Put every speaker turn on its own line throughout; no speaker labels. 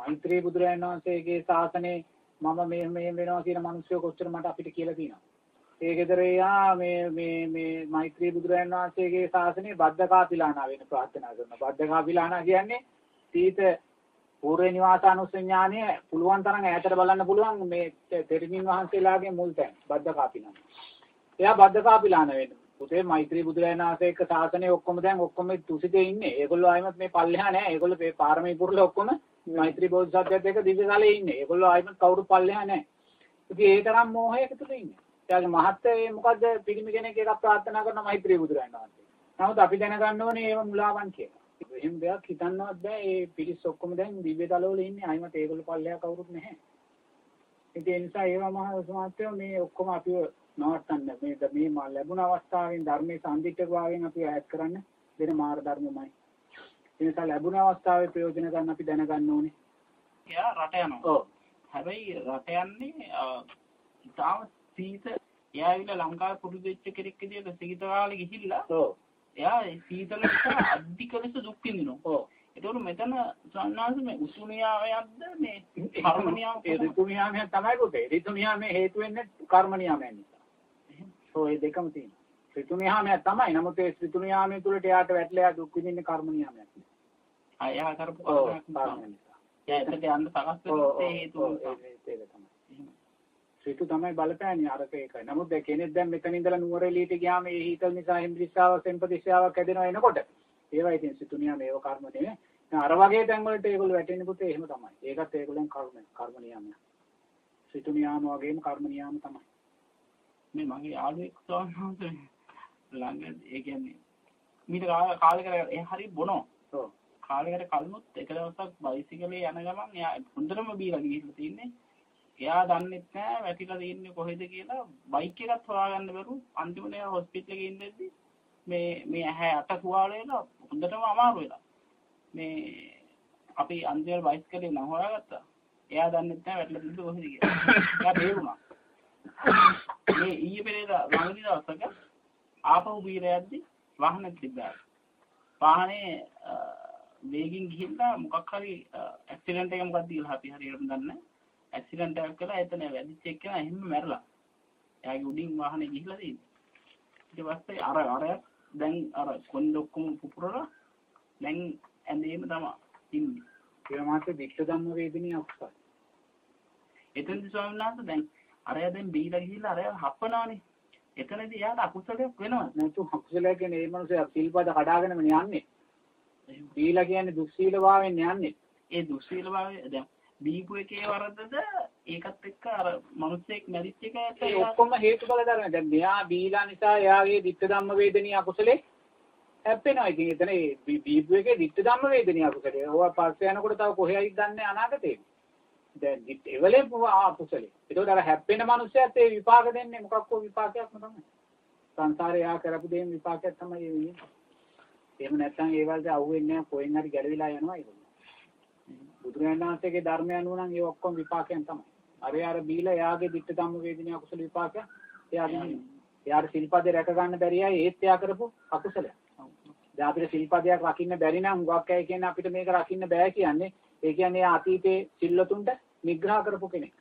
මෛත්‍රී බුදුරජාණන් වහන්සේගේ ශාසනයේ මම මේ මේ වෙනවා කියන මිනිස්සු කොච්චර මට අපිට කියලා තියෙනවා. ඒ ගෙදර යා මේ මේ මේ මෛත්‍රී බුදුරජාණන් වහන්සේගේ ශාසනයේ බද්දකා පිලානා වෙන ප්‍රාර්ථනා කරනවා. බද්දකා පිලානා කියන්නේ සීත පූර්ව නිවාසානුසඥානය පුළුවන් තරම් ඈතට බලන්න පුළුවන් මේ තෙරණින් වහන්සේලාගේ මුල් තැන් බද්දකා පිලානා. එයා බද්දකා පිලාන වෙන්න. පුතේ මෛත්‍රී බුදුරජාණන් වහන්සේ එක්ක ශාසනයේ ඔක්කොම දැන් ඔක්කොම තුසිතේ ඉන්නේ. ඒගොල්ලෝ ආයිමත් මේ පල්ලෙහා නෑ. ඒගොල්ලෝ මේ පාරමී පුරුල ඔක්කොම මෛත්‍රී බෝධිසත්වයත් එක්ක දිව්‍යකාලේ ඉන්නේ. ඒගොල්ලෝ ආයිමත් කවුරු පල්ලෙහා නෑ. ඉතින් ඒ තරම් මෝහයක තුල ඉන්නේ. එයාගේ මහත්ය මොකද්ද පිරිමි කෙනෙක් එකක් ප්‍රාර්ථනා කරන මෛත්‍රී බුදුරජාණන් වහන්සේ. නමුත් අපි දැනගන්න ඕනේ ඒව මුලාවන් කියලා. එහෙම දෙයක් හිතන්නවත් බෑ. ඒ පිරිස් ඔක්කොම දැන් දිව්‍ය තලවල ඉන්නේ. ආයිමත් ඒගොල්ලෝ පල්ලෙහා කවුරුත් නැහැ. ඉතින් ඒ නිසා ඒවා මහ සමාජය මේ ඔක්කොම අපිව නවත්තන්න මේ මේ මා ලැබුණ අවස්ථාවෙන් ධර්මයේ සම්දිට්ඨකභාවයෙන් අපි ඈත් කරන්න දෙන මාර්ග ධර්මමයි. ඒ නිසා ලැබුණ අවස්ථාවේ ප්‍රයෝජන ගන්න අපි දැනගන්න ඕනේ.
එයා රට යනවා.
ඔව්.
හැබැයි රට යන්නේ ඉතාම සීත එයා ඇවිල්ලා ලංකාවේ පුරුදු වෙච්ච කෙනෙක් විදියට සීත කාලේ ගිහිල්ලා
ඔව්.
එයා ඒ සීතල නිසා අධික ලෙස දුක් විඳිනවා.
ඔව්.
ඒතකොට මෙතන සන්නාස මේ උසුනියාවයක්ද මේ කර්ම නියාම
ඒ ඍතු නියාමයක් තමයි පුතේ. ඍතු නියාමයේ හේතු වෙන්නේ කර්ම නියාමයන් නිසා. ඔය දෙකම තියෙනවා. ඍතු නියාමයක් තමයි. නමුත් ඒ ඍතු නියාමයේ තුලට එයාට වැටලා දුක් විඳින්නේ කර්ම නියාමයක්.
අයහ කරපු. නිසා. එයා එතට යන්න සකස් ඒ හේතුව
තමයි. ඍතු තමයි බලපෑන්නේ අරක ඒකයි. නමුත් දැන් කෙනෙක් දැන් මෙතන ඉඳලා නුවර එළියට ගියාම ඒ හීතල් නිසා හෙම්බිරිස්සාවක් සෙම්පදිස්සාවක් හැදෙනවා එනකොට ඒවා ඉතින් ඍතු නියාම ඒව කර්ම නෙමෙයි. අර වගේ තැන් වලට ඒගොල්ලෝ වැටෙන්නේ පුතේ එහෙම තමයි. ඒකත් ඒගොල්ලන් කර්ම කර්ම නියාමයක්. ඍතු නියාම වගේම කර්ම නියාම තමයි.
මේ මගේ යාළුවෙක් ස්වාමීන් වහන්සේ ළඟ ඒ කියන්නේ මීට කා- කාලෙකට ඒ හරි බොනවා.
ඔව්.
කාලෙකට කලිනුත් එක දවසක් බයිසිකලේ යන ගමන් එයා හොඳටම බීලා ගිහිල්ලා තින්නේ. එයා දන්නෙත් නෑ වැටිලා තින්නේ කොහෙද කියලා බයික් එකත් හොයාගන්න බැරුව අන්තිමට එයා හොස්පිටල් එකේ ඉඳද්දි මේ මේ ඇහැ අට තුවාල වෙලා හොඳටම අමාරු වෙලා. මේ අපි අන්තිමට බයිසිකලේ නම් හොයාගත්තා. එයා දන්නෙත් නෑ වැටිලා තින්නේ කොහෙද කියලා. එයා බේරුණා. මේ ඊයේ පෙරේදා ළඟදි දවසක ආපහු බීර යද්දි වාහනේ තිබ්බා. වාහනේ අ, වේගින් ගිහිල්ලා මොකක් හරි ඇක්සිඩන්ට් එකක් මොකක්ද කියලා අපි හරියටම දන්නේ නැහැ. ඇක්සිඩන්ට් එකක් කළා එතන වැදිච්ච එක්කෙනා එහෙම මැරලා. එයාගේ උඩින් වාහනේ ගිහිල්ලා තියෙන්නේ. ඊට පස්සේ අර අර දැන් අර කොන්ද ඔක්කොම පුපුරලා දැන් ඇඳේම තමයි ඉන්නේ.
ඒ මාසේ වික්ෂ ධම්ම වේදිනිය අකුසල.
එතනදි ස්වාමීන් වහන්සේ දැන් අරය දැන් බීලා ගිහිල්ලා අරය හප්පනවානේ. එතනදී එයාට අකුසලයක් වෙනවා.
නැතු අකුසලයක් කියන්නේ මේ මනුස්සයා සිල්පද කඩාගෙනම යන්නේ. දීලා කියන්නේ දුස්සීලභාවයෙන් යන්නේ.
ඒ දුස්සීලභාවය දැන් බීපු එකේ වරදද ඒකත් එක්ක අර මිනිස්සෙක් මැරිච්ච එක
ඒ ඔක්කොම හේතුඵල ධර්ම. දැන් මෙයා බීලා නිසා එයාගේ වික්ෂ ධම්ම වේදිනිය අකුසලේ හැප්පෙනවා. ඉතින් එතන ඒ බීපු එකේ වික්ෂ ධම්ම වේදිනිය අකුසලේ. ඕවා පස්සේ යනකොට තව කොහේයි දන්නේ අනාගතේ. දැන් විත් එවලේ අකුසලේ. ඒකෝට අර හැප්පෙන මනුස්සයාත් ඒ විපාක දෙන්නේ මොකක්කෝ විපාකයක්ම තමයි. සංසාරේ යා කරපු දේම විපාකයක් තමයි ඒ වෙන්නේ. එහෙම නැත්නම් ඒ වලට අහුවෙන්නේ නැහැ කොහෙන් හරි ගැලවිලා යනවා ඒක. බුදුරජාණන් වහන්සේගේ ධර්මය අනුව නම් ඒ ඔක්කොම විපාකයන් තමයි. අර යාර බීලා එයාගේ ditta ධම්ම වේදිනිය අකුසල විපාකයක් එයා දෙන්නේ. එයාට සිල්පදේ රැක ගන්න බැරි අය ඒත් එයා කරපු අකුසලයක්. දැන් අපිට සිල්පදයක් රකින්න බැරි නම් හුඟක් අය කියන්නේ අපිට මේක රකින්න බෑ කියන්නේ. ඒ කියන්නේ එයා අතීතේ සිල්වතුන්ට නිග්‍රහ කරපු කෙනෙක්.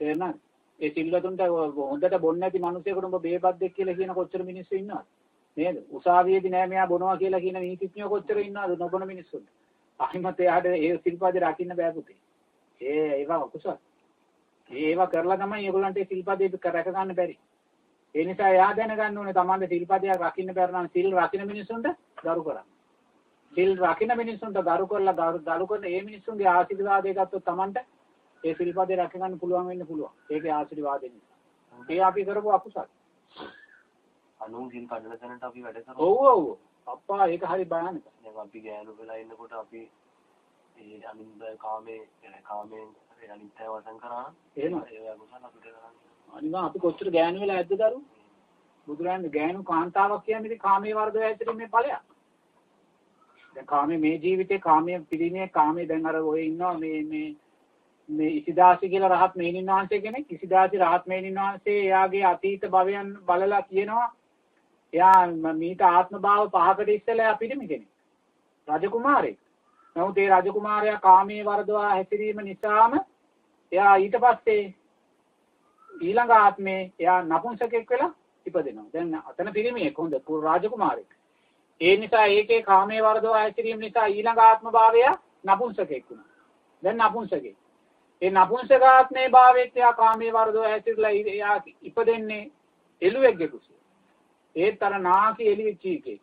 තේරුණාද? ඒ සිල්වතුන්ට හොඳට බොන්නේ නැති මිනිසෙකුට උඹ බේබද්දෙක් කියලා කියන කොච්චර මිනිස්සු ඉන්නවද? නේද? උසාවියේදී නෑ මෙයා බොනවා කියලා කියන නීතිඥයෝ කොච්චර ඉන්නවද නොබොන මිනිස්සුන්ට? අහිමත් එයාට ඒ සිල්පදේ රකින්න බෑ පුතේ. ඒ ඒවා අකුසල. ඒවා කරලා තමයි ඒගොල්ලන්ට ඒ සිල්පදේ රැක ගන්න බැරි. ඒ නිසා එයා දැනගන්න ඕනේ Tamande සිල්පදයක් රකින්න බැර නම් සිල් රකින්න මිනිස්සුන්ට ගරු කරන්න. සිල් රකින්න මිනිස්සුන්ට ගරු කරලා ගරු ගරු කරන ඒ මිනිස්සුන්ගේ ආශිර්වාදය ගත්තොත් Tamante ඒ සිල්පදේ රැක ගන්න පුළුවන් වෙන්න පුළුවන්. ඒකේ ආශිර්වාදය නිසා. ඒ අපි කරපු අකුසල.
අනුන් සිල් කඩන තැනට අපි වැඩ කරමු.
ඔව් ඔව්. අප්පා ඒක හරි භයානකයි.
දැන් අපි ගෑනු වෙලා ඉන්නකොට අපි ඒ අනිත් කාමේ කාමෙන් අනිත්‍ය වසන් කරා නම්
එහෙමයි.
ඒ අකුසල අපිට කරන්න.
අනිවා අපි කොච්චර ගෑනු වෙලා ඇද්ද දරු? බුදුරජාණන් ගෑනු කාන්තාවක් කියන්නේ ඉතින් කාමයේ වර්ධය ඇතුළේ මේ ඵලයක්. දැන් කාමයේ මේ ජීවිතේ කාමයේ පිළිමේ කාමයේ දැන් අර ඔය ඉන්නවා මේ මේ මේ ඉසිදාසි කියලා රහත් මේනින් වහන්සේ කෙනෙක් ඉසිදාසි රහත් මේනින් වහන්සේ එයාගේ අතීත භවයන් බලලා කියනවා එයා ම- මීට ආත්ම භාව පහකට ඉස්සෙල්ලා එයා පිළිමි කෙනෙක්. රජකුමාරයෙක්. නමුත් ඒ රජකුමාරයා කාමයේ වර්ධවා හැසිරීම නිසාම එයා ඊට පස්සේ ඊළඟ ආත්මේ එයා නපුංසකෙක් වෙලා ඉපදෙනවා. දැන් අතන පිරිමියෙක් හොඳ රාජකුමාරයෙක්. ඒ නිසා ඒකේ කාමයේ වර්ධවා හැසිරීම නිසා ඊළඟ ආත්ම භාවය නපුංසකෙක් වුණා. දැන් නපුංසකෙක්. ඒ නපුංසකාත්මේ භාවයේත් එයා කාමයේ වර්ධවා හැසිරලා එයා ඉපදෙන්නේ එළුවෙක්ගේ කුසේ. ඒත් අර නාකි එළියෙච්ච එකේ.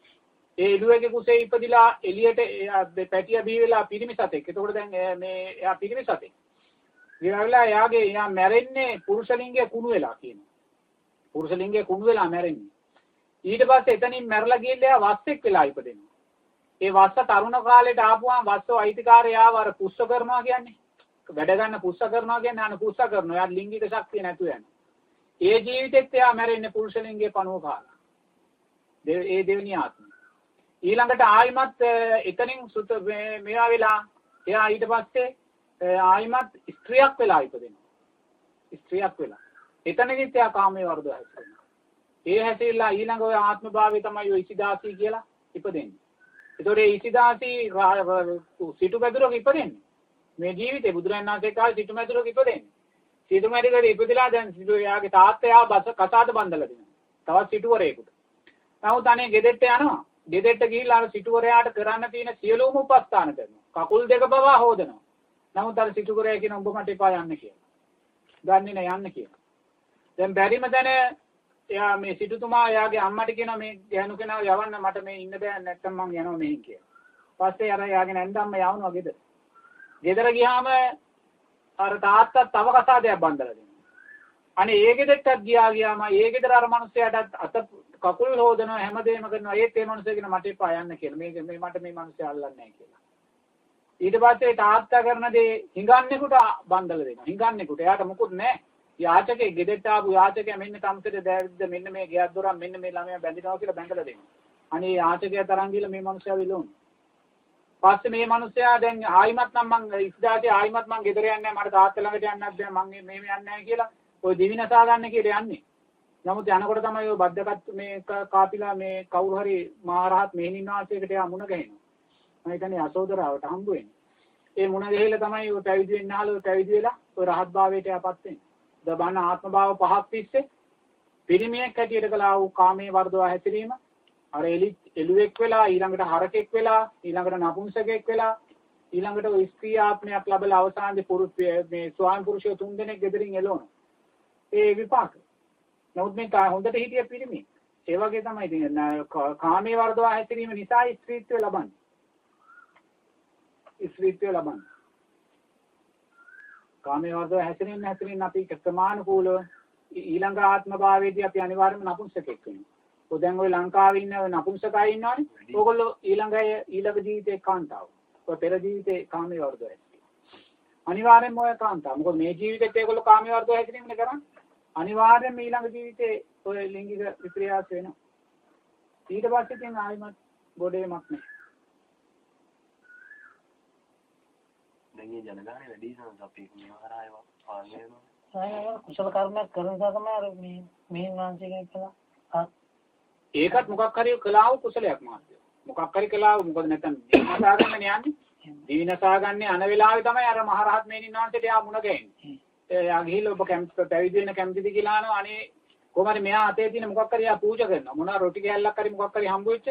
ඒ එළුවෙක්ගේ කුසේ ඉපදිලා එළියට පැටිය බිහි වෙලා පිරිමි සතෙක්. එතකොට දැන් මේ එයා පිරිමි සතෙක්. ඊළඟලා එයාගේ එයා මැරෙන්නේ පුරුෂලිංගයේ කුණු වෙලා කියනවා. පුරුෂලිංගයේ කුණු වෙලා මැරෙන්නේ. ඊට පස්සේ එතනින් මැරලා ගිහිල්ලා එයා වස්සෙක් වෙලා ඉපදෙනවා. ඒ වස්ස තරුණ කාලේට ආපුවාම වස්සෝ අයිතිකාරයාව අර පුස්ස කරනවා කියන්නේ. වැඩ ගන්න පුස්ස කරනවා කියන්නේ අන පුස්ස කරනවා. එයාට ලිංගික ශක්තිය නැතුව යනවා. ඒ ජීවිතෙත් එයා මැරෙන්නේ පුරුෂලිංගයේ පණුව කාලා. ඒ දෙවෙනි ආත්මය. ඊළඟට ආයිමත් එතනින් සුත මේවා වෙලා එයා ඊට පස්සේ ආයිමත් ස්ත්‍රියක් වෙලා ඉපදෙනවා. ස්ත්‍රියක් වෙලා. එතනදිත් එයා කාමයේ වර්ධව හැසිරෙනවා. ඒ හැසිරලා ඊළඟ ඔය ආත්ම භාවය තමයි ඔය ඉසිදාසී කියලා ඉපදෙන්නේ. ඒතකොට ඒ ඉසිදාසී සිටු පැදුරක ඉපදෙන්නේ. මේ ජීවිතේ බුදුරජාණන් වහන්සේ කාලේ සිටු පැදුරක ඉපදෙන්නේ. සිටු පැදුරක ඉපදලා දැන් සිටු එයාගේ තාත්තා එයා බස කසාද බඳලා දෙනවා. තවත් සිටුවරයෙකුට. නමුත් අනේ ගෙදෙට්ට යනවා. ගෙදෙට්ට ගිහිල්ලා අර සිටුවරයාට කරන්න තියෙන සියලුම උපස්ථාන කරනවා. කකුල් දෙක පවා හොදනවා. නමුත් අර සිටුවරයා කියන උඹ මට එපා යන්න කියලා. ගන්නේ නෑ යන්න කියලා. දැන් බැරිම දැන එයා මේ සිටුතුමා එයාගේ අම්මට කියනවා මේ ගෑනු කෙනාව යවන්න මට මේ ඉන්න බෑ නැත්තම් මං යනවා මෙහෙන් කියලා. පස්සේ අර එයාගේ නැන්දම්ම යවනවා ගෙදර. ගෙදර ගියාම අර තාත්තා තව කසාදයක් බඳලා දෙනවා. අනේ ඒ ගෙදරටත් ගියා ගියාම ඒ ගෙදර අර මිනිස්සයාට අත කකුල් හොදනවා හැමදේම කරනවා ඒත් ඒ මිනිස්සයා කියන මට එපා යන්න කියලා. මේක මේ මට මේ මිනිස්සයා අල්ලන්නේ නැහැ කියලා. ඊට පස්සේ තාත්තා කරන දේ හිඟන්නෙකුට බඳලා දෙනවා. හිඟන්නෙකුට එයාට මොකුත් නැහැ. යාචකේ ගෙදෙට්ට ආපු යාචකයා මෙන්න කම්සෙට දැවිද්ද මෙන්න මේ ගෙයක් දොරන් මෙන්න මේ ළමයා බැඳිනවා කියලා බැඳලා දෙනවා. අනේ යාචකයා තරන් ගිහලා මේ මිනිස්සයා විලෝන. පස්සේ මේ මිනිස්සයා දැන් ආයිමත් නම් මං ඉස්දාටි ආයිමත් මං ගෙදර යන්නේ මට තාත්තා ළඟට යන්නත් බෑ මං මේ මේ යන්නේ නැහැ කියලා ඔය දිවිනසා ගන්න කියලා යන්නේ. නමුත් යනකොට තමයි ඔය බද්දකත් මේ කාපිලා මේ කවුරු හරි මහරහත් මෙහෙණින් වාසයකට යා මුණ ගැහෙනවා. මම හිතන්නේ අසෝදරාවට හම්බ වෙන්නේ. ඒ මුණ ගැහිලා තමයි ඔය පැවිදි වෙන්නාලෝ පැවිදි වෙලා ඔය රහත් භාවයට යපත් වෙන්නේ. දබන ආත්ම භාව පහක් තිස්සේ පිරිමියෙක් හැටියට කළා වූ කාමයේ වර්ධවා හැසිරීම අර එලි එළුවෙක් වෙලා ඊළඟට හරකෙක් වෙලා ඊළඟට නපුංසකෙක් වෙලා ඊළඟට ඔය ස්ත්‍රී ආත්මයක් ලැබලා අවසානයේ පුරුෂ මේ ස්වාමි පුරුෂය තුන් දෙනෙක් ගෙදරින් එළවන. ඒ විපාක. නමුත් මේ හොඳට හිටිය පිරිමි. ඒ වගේ තමයි ඉතින් කාමයේ වර්ධවා හැසිරීම නිසා ස්ත්‍රීත්වය ලබන්නේ. ස්ත්‍රීත්වය ලබන්නේ. කාමයේ වර්ධව හැසිරෙන්න හැසිරෙන්න අපි ක්‍රමානුකූලව ඊළඟ ආත්ම භාවයේදී අපි අනිවාර්යයෙන්ම නපුංසකෙක් වෙනවා. ඔය දැන් ওই ලංකාවේ ඉන්න නපුංසකයි ඉන්නවනේ. ඕගොල්ලෝ ඊළඟ ඊළඟ ජීවිතේ කාන්තාව. ඔය පෙර ජීවිතේ කාමයේ වර්ධව. අනිවාර්යෙන්ම ඔය කාන්තාව. මොකද මේ ජීවිතේත් ඒගොල්ලෝ කාමයේ වර්ධව හැසිරීමනේ කරන්නේ. අනිවාර්යෙන්ම ඊළඟ ජීවිතේ ඔය ලිංගික විප්‍රයාස වෙනවා. ඊට පස්සේ ඉතින් ආයිමත් ගොඩේමක් නැහැ.
දැන් ඒ ජනගහනය වැඩි සමහර අපි මේවා හරහා ඒවා පාලනය වෙනවා.
සායන කුසල කර්මයක් කරන නිසා තමයි අර මේ මෙහින් වංශය කෙනෙක් කළා.
ඒකත් මොකක් හරි කලාව කුසලයක් මාත්‍ය. මොකක් හරි කලාව මොකද නැත්නම් දිනසා ගන්න යන්නේ. දිනසා ගන්න යන වෙලාවේ තමයි අර මහරහත් මේනින් වහන්සේට යා මුණ ගැහෙන්නේ. එයා ගිහිල්ලා ඔබ කැම්ප් පැවිදි වෙන්න කැමතිද කියලා අහනවා අනේ කොහමද මෙයා අතේ තියෙන මොකක් හරි යා පූජා කරනවා. මොනවා රොටි කෑල්ලක් හරි මොකක් හරි හම්බ වෙච්ච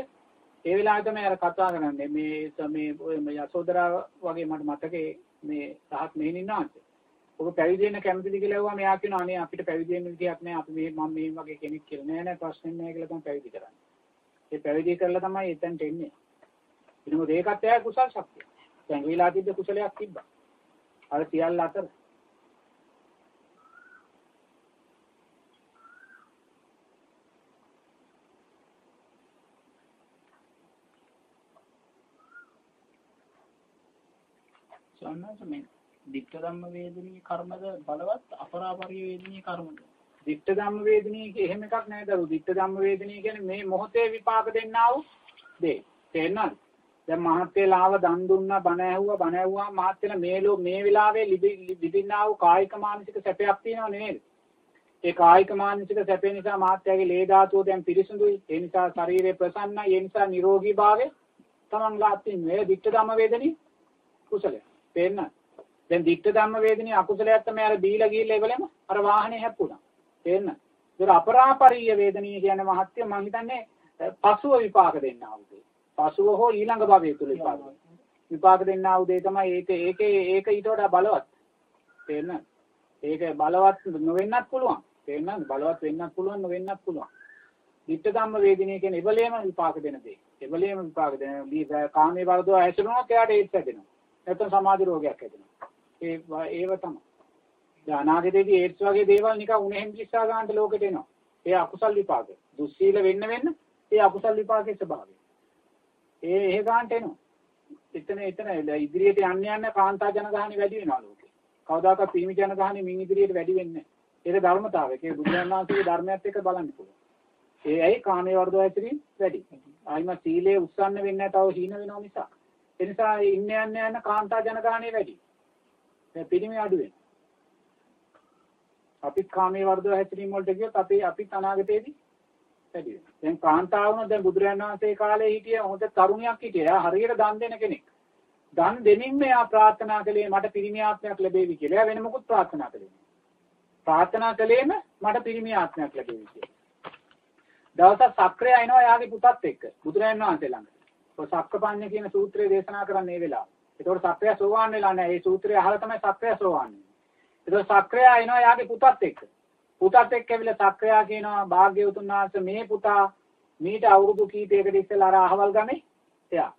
ඒ වෙලාවේ තමයි අර කතා කරන්නේ මේ මේ ඔය යසෝදරා වගේ මට මතකේ මේ රහත් මෙහෙණින් වහන්සේ. ඔබ පැවිදි වෙන්න කැමතිද කියලා ඇහුවා මෙයා කියනවා අනේ අපිට පැවිදි වෙන්න විදියක් නැහැ අපි මේ මම මේ වගේ කෙනෙක් කියලා නෑ නෑ ප්‍රශ්නේ නෑ කියලා තමයි පැවිදි කරන්නේ. ඒ පැවිදි කරලා තමයි එතනට එන්නේ. ඊනොත් ඒකත් ඇය කුසල් ශක්තිය. දැන් විලා තිබ්බ කුසලයක් තිබ්බා. අර සියල්ල අතර
සන්නස මේ දික්ක ධම්ම වේදනීය කර්මද බලවත් අපරාපරිය වේදනීය කර්මද?
දික්ක ධම්ම වේදනීය කිය එහෙම එකක් නෑ දරු. දික්ක ධම්ම වේදනීය කියන්නේ මේ මොහොතේ විපාක දෙන්නා වූ දේ. තේරෙනවද? දැන් මහත්යලාව දන් දුන්නා බණ ඇහුවා බණ ඇහුවා මහත්යලා මේ ලෝ මේ වෙලාවේ ලිබින්නා වූ කායික මානසික සැපයක් තියෙනව නේද? ඒ කායික මානසික සැපේ නිසා මහත්යාගේ ලේ ධාතුව දැන් පිරිසුදුයි. ඒ නිසා ශරීරය ප්‍රසන්නයි. ඒ නිසා නිරෝගී භාවය තමන් ලාත් මේ දික්ක ධම්ම වේදනීය කුසලයක්. තේරෙනවද? දැන් ditta ධම්ම වේදිනිය අකුසලයක් තමයි අර බීලා ගිහිල්ලා ඒවලම අර වාහනේ හැප්පුණා. තේරෙනවද? ඒතර අපරාපරිය වේදනීය කියන්නේ මහත්ය මම හිතන්නේ පසුව විපාක දෙන්නා වූ දේ. පසුව හෝ ඊළඟ භවයේ තුල විපාක දෙන්න. විපාක දෙන්නා වූ දේ තමයි ඒක ඒකේ ඒක ඊට වඩා බලවත්. තේරෙනවද? ඒක බලවත් නොවෙන්නත් පුළුවන්. තේරෙනවද? බලවත් වෙන්නත් පුළුවන් නොවෙන්නත් පුළුවන්. ditta ධම්ම වේදිනිය කියන්නේ එබලේම විපාක දෙන දේ. එබලේම විපාක දෙන කාමයේ වර්ධව ඇසුරුනොත් එයාට ඒත් හැදෙනවා. නැත්නම් සමාධි රෝගයක් හැදෙනවා. ඒ ඒව තමයි. දැන් අනාගතයේදී ඒඩ්ස් වගේ දේවල් නිකන් උණෙන් කිස්සා ගන්නට ලෝකෙට එනවා. ඒ අකුසල් විපාක. දුස්සීල වෙන්න වෙන්න ඒ අකුසල් විපාකයේ ස්වභාවය. ඒ එහෙ ගන්නට එනවා. එතන එතන ඉදිරියට යන්න යන්න කාන්තා ජනගහණය වැඩි වෙනවා ලෝකේ. කවදාකවත් පීමි ජනගහණය මින් ඉදිරියට වැඩි වෙන්නේ නැහැ. ඒක ධර්මතාවය. ඒක බුදුන් වහන්සේගේ ධර්මයත් එක්ක බලන්න පුළුවන්. ඒ ඇයි කාමයේ වර්ධව ඇතිරින් වැඩි. ආයිම සීලේ උස්සන්න වෙන්නේ නැතව හීන වෙනවා නිසා. ඒ නිසා ඉන්න යන්න යන කාන්තා ජනගහණය වැඩි. දැන් පිරිමි අඩු වෙනවා. අපිත් කාමයේ වර්ධව හැසිරීම වලට ගියොත් අපි අපිත් අනාගතයේදී වැඩි වෙනවා. දැන් කාන්තාවුන දැන් බුදුරජාණන් වහන්සේ කාලේ හිටිය හොඳ තරුණියක් හිටියා. හරියට දන් දෙන කෙනෙක්. දන් දෙමින්ම එයා ප්‍රාර්ථනා කළේ මට පිරිමි ආත්මයක් ලැබේවි කියලා. එයා වෙන මොකුත් ප්‍රාර්ථනා කළේ නෑ. ප්‍රාර්ථනා කළේම මට පිරිමි ආත්මයක් ලැබේවි කියලා. දවසක් සක්‍රය එනවා එයාගේ පුතත් එක්ක බුදුරජාණන් වහන්සේ ළඟට. ඔය සක්කපඤ්ඤ කියන සූත්‍රය දේශනා කරන්නේ ඒ වෙලාව. ඒතකොට සක්‍රය සෝවාන් වෙලා නැහැ. ඒ සූත්‍රය අහලා තමයි සක්‍රය සෝවාන් වෙන්නේ. ඒතකොට සක්‍රයා එනවා යාගේ පුතත් එක්ක. පුතත් එක්ක ඇවිල්ලා සක්‍රයා කියනවා භාග්‍යවතුන් වහන්සේ මේ පුතා මීට අවුරුදු කීපයකට ඉස්සෙල්ලා අර අහවල් ගමේ එයා.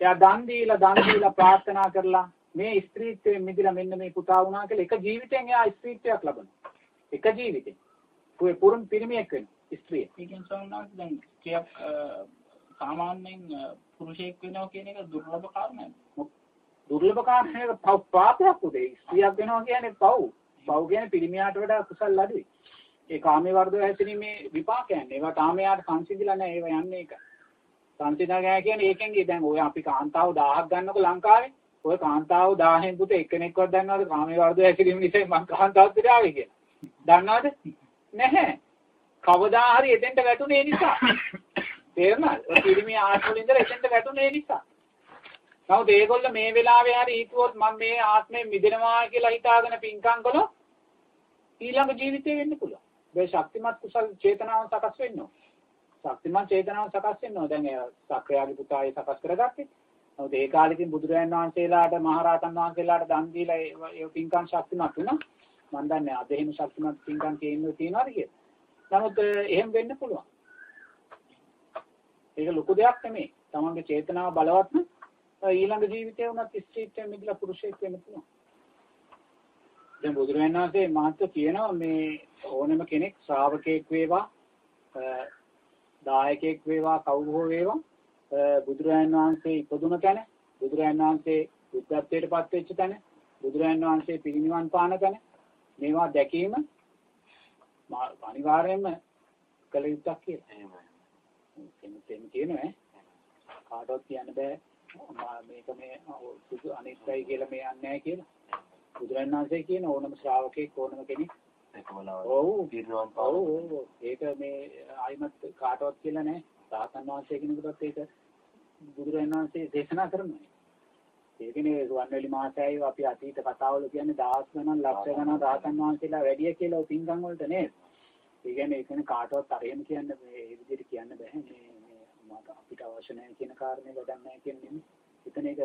එයා දන් දීලා දන් දීලා ප්‍රාර්ථනා කරලා මේ ස්ත්‍රීත්වයෙන් මිදලා මෙන්න මේ පුතා වුණා කියලා එක ජීවිතෙන් එයා ස්ත්‍රීත්වයක් ලබනවා. එක ජීවිතෙන්. පුරේ පුරුම් පිරිමියෙක් වෙනවා ස්ත්‍රිය.
ඒකෙන් සෝනාස් දැන් ක්‍රියක් සාමාන්‍යයෙන් පුරුෂයෙක් වෙනවා කියන එක දුර්ලභ කාරණයක්.
දුර්ලභ කාරණයක් පව් පාපයක් උදේ. ස්ත්‍රියක් වෙනවා කියන්නේ පව්. පව් කියන්නේ පිරිමියාට වඩා කුසල් අඩුයි. ඒ කාමයේ වර්ධව හැසිරීමේ විපාකයන්. ඒවා තාම යාට සංසිඳිලා නැහැ. ඒවා යන්නේ ඒක. සංසිඳා ගෑ කියන්නේ ඒකෙන්ගේ දැන් ඔය අපි කාන්තාව 1000ක් ගන්නකො ලංකාවේ. ඔය කාන්තාව 1000න් පුත එක්කෙනෙක්වත් දන්නවද කාමයේ වර්ධව හැසිරීම නිසා මං කාන්තාවත් ඉරාවේ කියලා. දන්නවද? නැහැ. කවදා හරි එතෙන්ට වැටුනේ නිසා. තේරුණාද? ඔය පිරිමි ආත්මවල ඉඳලා එතෙන්ට වැටුනේ නිසා. නමුත් ඒගොල්ල මේ වෙලාවේ හරි හිතුවොත් මම මේ ආත්මයෙන් මිදෙනවා කියලා හිතාගෙන පින්කම් කළොත් ඊළඟ ජීවිතේ වෙන්න පුළුවන්. මේ ශක්තිමත් කුසල් චේතනාව සකස් වෙන්න ඕන. ශක්තිමත් චේතනාව සකස් වෙන්න ඕන. දැන් ඒ සක්‍රයාගේ පුතා ඒ සකස් කරගත්තේ. නමුත් ඒ කාලෙකින් බුදුරජාණන් වහන්සේලාට මහරහතන් වහන්සේලාට දන් දීලා ඒ පින්කම් ශක්තිමත් වුණා. මම දන්නේ අද එහෙම ශක්තිමත් පින්කම් කියන්නේ තියනවාද කියලා. නමුත් එහෙම වෙන්න පුළුවන්. ඒක ලොකු දෙයක් නෙමෙයි. තමන්ගේ චේතනාව බලවත් නම් ඊළඟ ජීවිතේ වුණත් ස්ත්‍රීත්වයෙන් මිදලා පුරුෂයෙක් වෙන්න පුළුවන්. දැන් බුදුරජාණන් වහන්සේ මහත්ව කියනවා මේ ඕනම කෙනෙක් ශ්‍රාවකෙක් වේවා දායකයෙක් වේවා කවුරු හෝ වේවා බුදුරජාණන් වහන්සේ ඉපදුන තැන බුදුරජාණන් වහන්සේ බුද්ධත්වයට පත් වෙච්ච තැන බුදුරජාණන් වහන්සේ පිරිනිවන් පාන තැන මේවා දැකීම අනිවාර්යයෙන්ම කළ යුත්තක් කියලා. එහෙමයි. එතන කියනවා කාටවත් කියන්න බෑ මේක මේ සුදු අනිත්‍යයි කියලා මේ යන්නේ කියලා. බුදුරජාණන් වහන්සේ කියන ඕනම ශ්‍රාවකෙක් ඕනම කෙනෙක් ඔව් ඔව් ඒක මේ ආයිමත් කාටවත් කියලා නෑ. සාතන් වහන්සේ කෙනෙකුටත් ඒක බුදුරජාණන් වහන්සේ දේශනා කරනවා. ඒකනේ රුවන්වැලි මාසයයි අපි අතීත කතාවල කියන්නේ දහස් ගණන් ලක්ෂ ගණන් රාතන් වහන්සේලා වැඩිය කියලා පින්කම් වලට නේද? ඒ කියන්නේ ඒකනේ කාටවත් අරහෙම කියන්න මේ විදිහට කියන්න බෑ. මේ මට අපිට අවශ්‍ය නැහැ කියන කාරණේ වැඩක් නැහැ කියන්නේ. එතන ඒක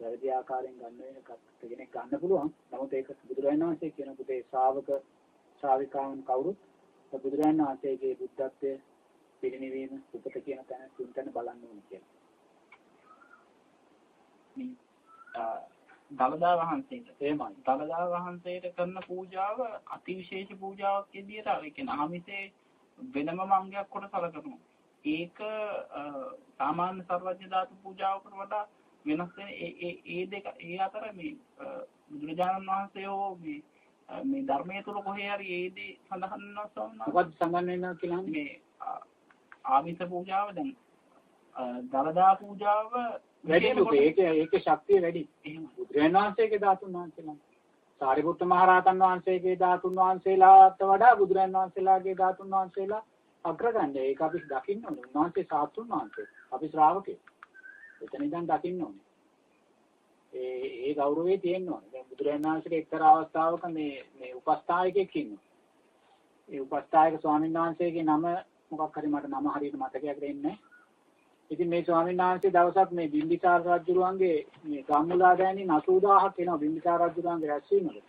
වැරදි ආකාරයෙන් ගන්න වෙන කෙනෙක් ගන්න පුළුවන්. නමුත් ඒක බුදුරජාණන් වහන්සේ කියන පුතේ ශ්‍රාවක ශ්‍රාවිකාවන් කවුරුත් බුදුරජාණන් වහන්සේගේ බුද්ධත්වයේ පිළිනිවීම උපත කියන තැන තුන්තැන බලන්න ඕනේ කියලා.
දලදා වහන්සේට එහෙමයි. දලදා වහන්සේට කරන පූජාව අතිවිශේෂ පූජාවක් විදියට ඒ කියන්නේ ආමිසේ වෙනම මංගයක් කොට සැලකනවා. ඒක සාමාන්‍ය සර්වඥ ධාතු පූජාවකට වඩා වෙනස් වෙන ඒ ඒ ඒ දෙක ඒ අතර මේ බුදුරජාණන් වහන්සේ හෝ මේ මේ ධර්මයේ තුල කොහේ හරි ඒ දේ සඳහන් වෙනවා සෝමනා
මොකක්ද සඳහන් වෙනවා කියලා
මේ ආමිත පූජාව දැන් දලදා පූජාව
වැඩි දුක ඒක ඒකේ ශක්තිය වැඩි බුදුරජාණන් වහන්සේගේ ධාතුන් වහන්සේලා සාරිපුත්ත මහරහතන් වහන්සේගේ ධාතුන් වහන්සේලාට වඩා බුදුරජාණන් වහන්සේලාගේ ධාතුන් වහන්සේලා අග්‍රගණ්‍ය ඒක අපි දකින්න ඕනේ. උන්වහන්සේ සාතුන් වහන්සේ. අපි ශ්‍රාවකයෝ. එතන ඉඳන් දකින්න ඕනේ. ඒ ඒ ගෞරවය තියෙන්න ඕනේ. දැන් බුදුරජාණන් වහන්සේට එක්තරා අවස්ථාවක මේ මේ උපස්ථායකෙක් ඉන්නවා. ඒ උපස්ථායක ස්වාමීන් වහන්සේගේ නම මොකක් හරි මට නම හරියට මතකයක් දෙන්නේ නැහැ. ඉතින් මේ ස්වාමීන් වහන්සේ දවසක් මේ බිම්බිසාර රජුරුවන්ගේ මේ ගම්මුලා දෑනින් 80000ක් එනවා බිම්බිසාර රජුරුවන්ගේ රැස්වීමකට.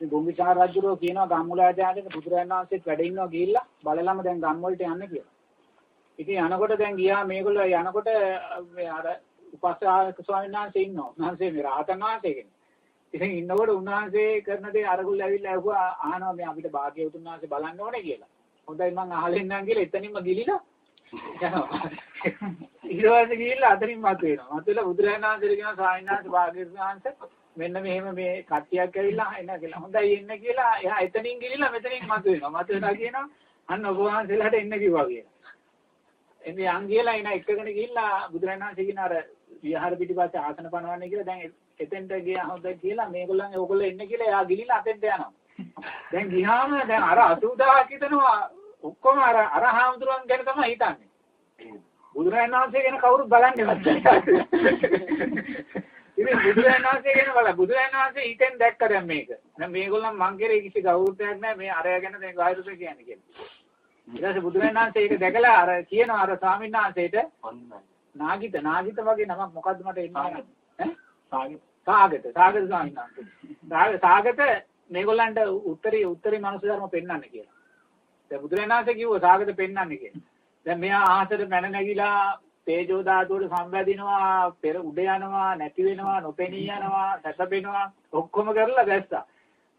මේ බිම්බිසාර රජුරුව කියනවා ගම්මුලා දෑනින් බුදුරජාණන් වහන්සේත් වැඩ ඉන්නවා ගිහිල්ලා බලලම දැන් ගම් වලට යන්න කියලා. ඉතින් යනකොට දැන් ගියා මේගොල්ලෝ යනකොට මේ අර උපස්ථායක ස්වාමීන් වහන්සේ ඉන්නවා. උන්වහන්සේ මේ රහතන් වහන්සේ කෙනෙක්. ඉතින් ඉන්නකොට උන්වහන්සේ කරන දේ අරගොල්ලෝ ඇවිල්ලා ඇහුවා අහනවා මේ අපිට භාග්‍යවතුන් වහන්සේ බලන්න ඕනේ කියලා. හොඳයි මං අහලා ඉන්නම් කියලා එතනින්ම ගිලිලා යනවා. ඊට පස්සේ ගිහිල්ලා අතරින් මත වෙනවා. මත වෙලා බුදුරජාණන් වහන්සේට කියනවා ස්වාමීන් වහන්සේ භාග්‍යවතුන් වහන්සේ මෙන්න මෙහෙම මේ කට්ටියක් ඇවිල්ලා එන්න කියලා. හොඳයි එන්න කියලා එහා එතනින් ගිලිලා මෙතනින් මත වෙනවා. මත වෙලා කියනවා අන්න ඔබ වහන්සේලාට එන්න කිව්වා කියලා. එන්නේ යන් කියලා එන එකගෙන ගිහිල්ලා බුදුරජාණන් වහන්සේ කියන අර විහාර පිටිපස්සේ ආසන පනවන්නේ කියලා දැන් එතෙන්ට ගියා හොඳයි කියලා මේගොල්ලන් ඕගොල්ලෝ එන්න කියලා එයා ගිලිලා අතෙන්ට යනවා. දැන් ගියාම දැන් අර 80000ක් හිතනවා ඔක්කොම අර අර හාමුදුරුවන් ගැන තමයි හිතන්නේ. බුදුරජාණන් වහන්සේ ගැන කවුරුත් බලන්නේ නැහැ. ඉතින් බුදුරජාණන් වහන්සේ ගැන බලලා බුදුරජාණන් වහන්සේ හිතෙන් දැක්ක දැන් මේක. දැන් මේගොල්ලන් මං කෙරේ කිසි ගෞරවයක් නැහැ මේ අරය ගැන දැන් ගායරුස කියන්නේ කියලා. ඊට පස්සේ බුදුරජාණන් වහන්සේ ඒක දැකලා අර කියනවා අර ස්වාමීන් වහන්සේට. නාගිත නාගිත වගේ නමක් මොකද්ද මට එන්නේ. ඈ?
සාගෙත්
සාගත සාගත ස්වාමීන් වහන්සේ. සාග- සාගත මේගොල්ලන්ට උත්තරී උත්තරී මනුස්ස ධර්ම පෙන්වන්න කියලා. දැන් බුදුරජාණන් වහන්සේ කිව්වා සාගත පෙන්වන්න කියලා. දැන් මෙයා ආහසට මැන නැගිලා තේජෝ ධාතුවට සම්බැදිනවා, පෙර උඩ යනවා, නැති වෙනවා, නොපෙනී යනවා, සැතපෙනවා ඔක්කොම කරලා දැස්සා.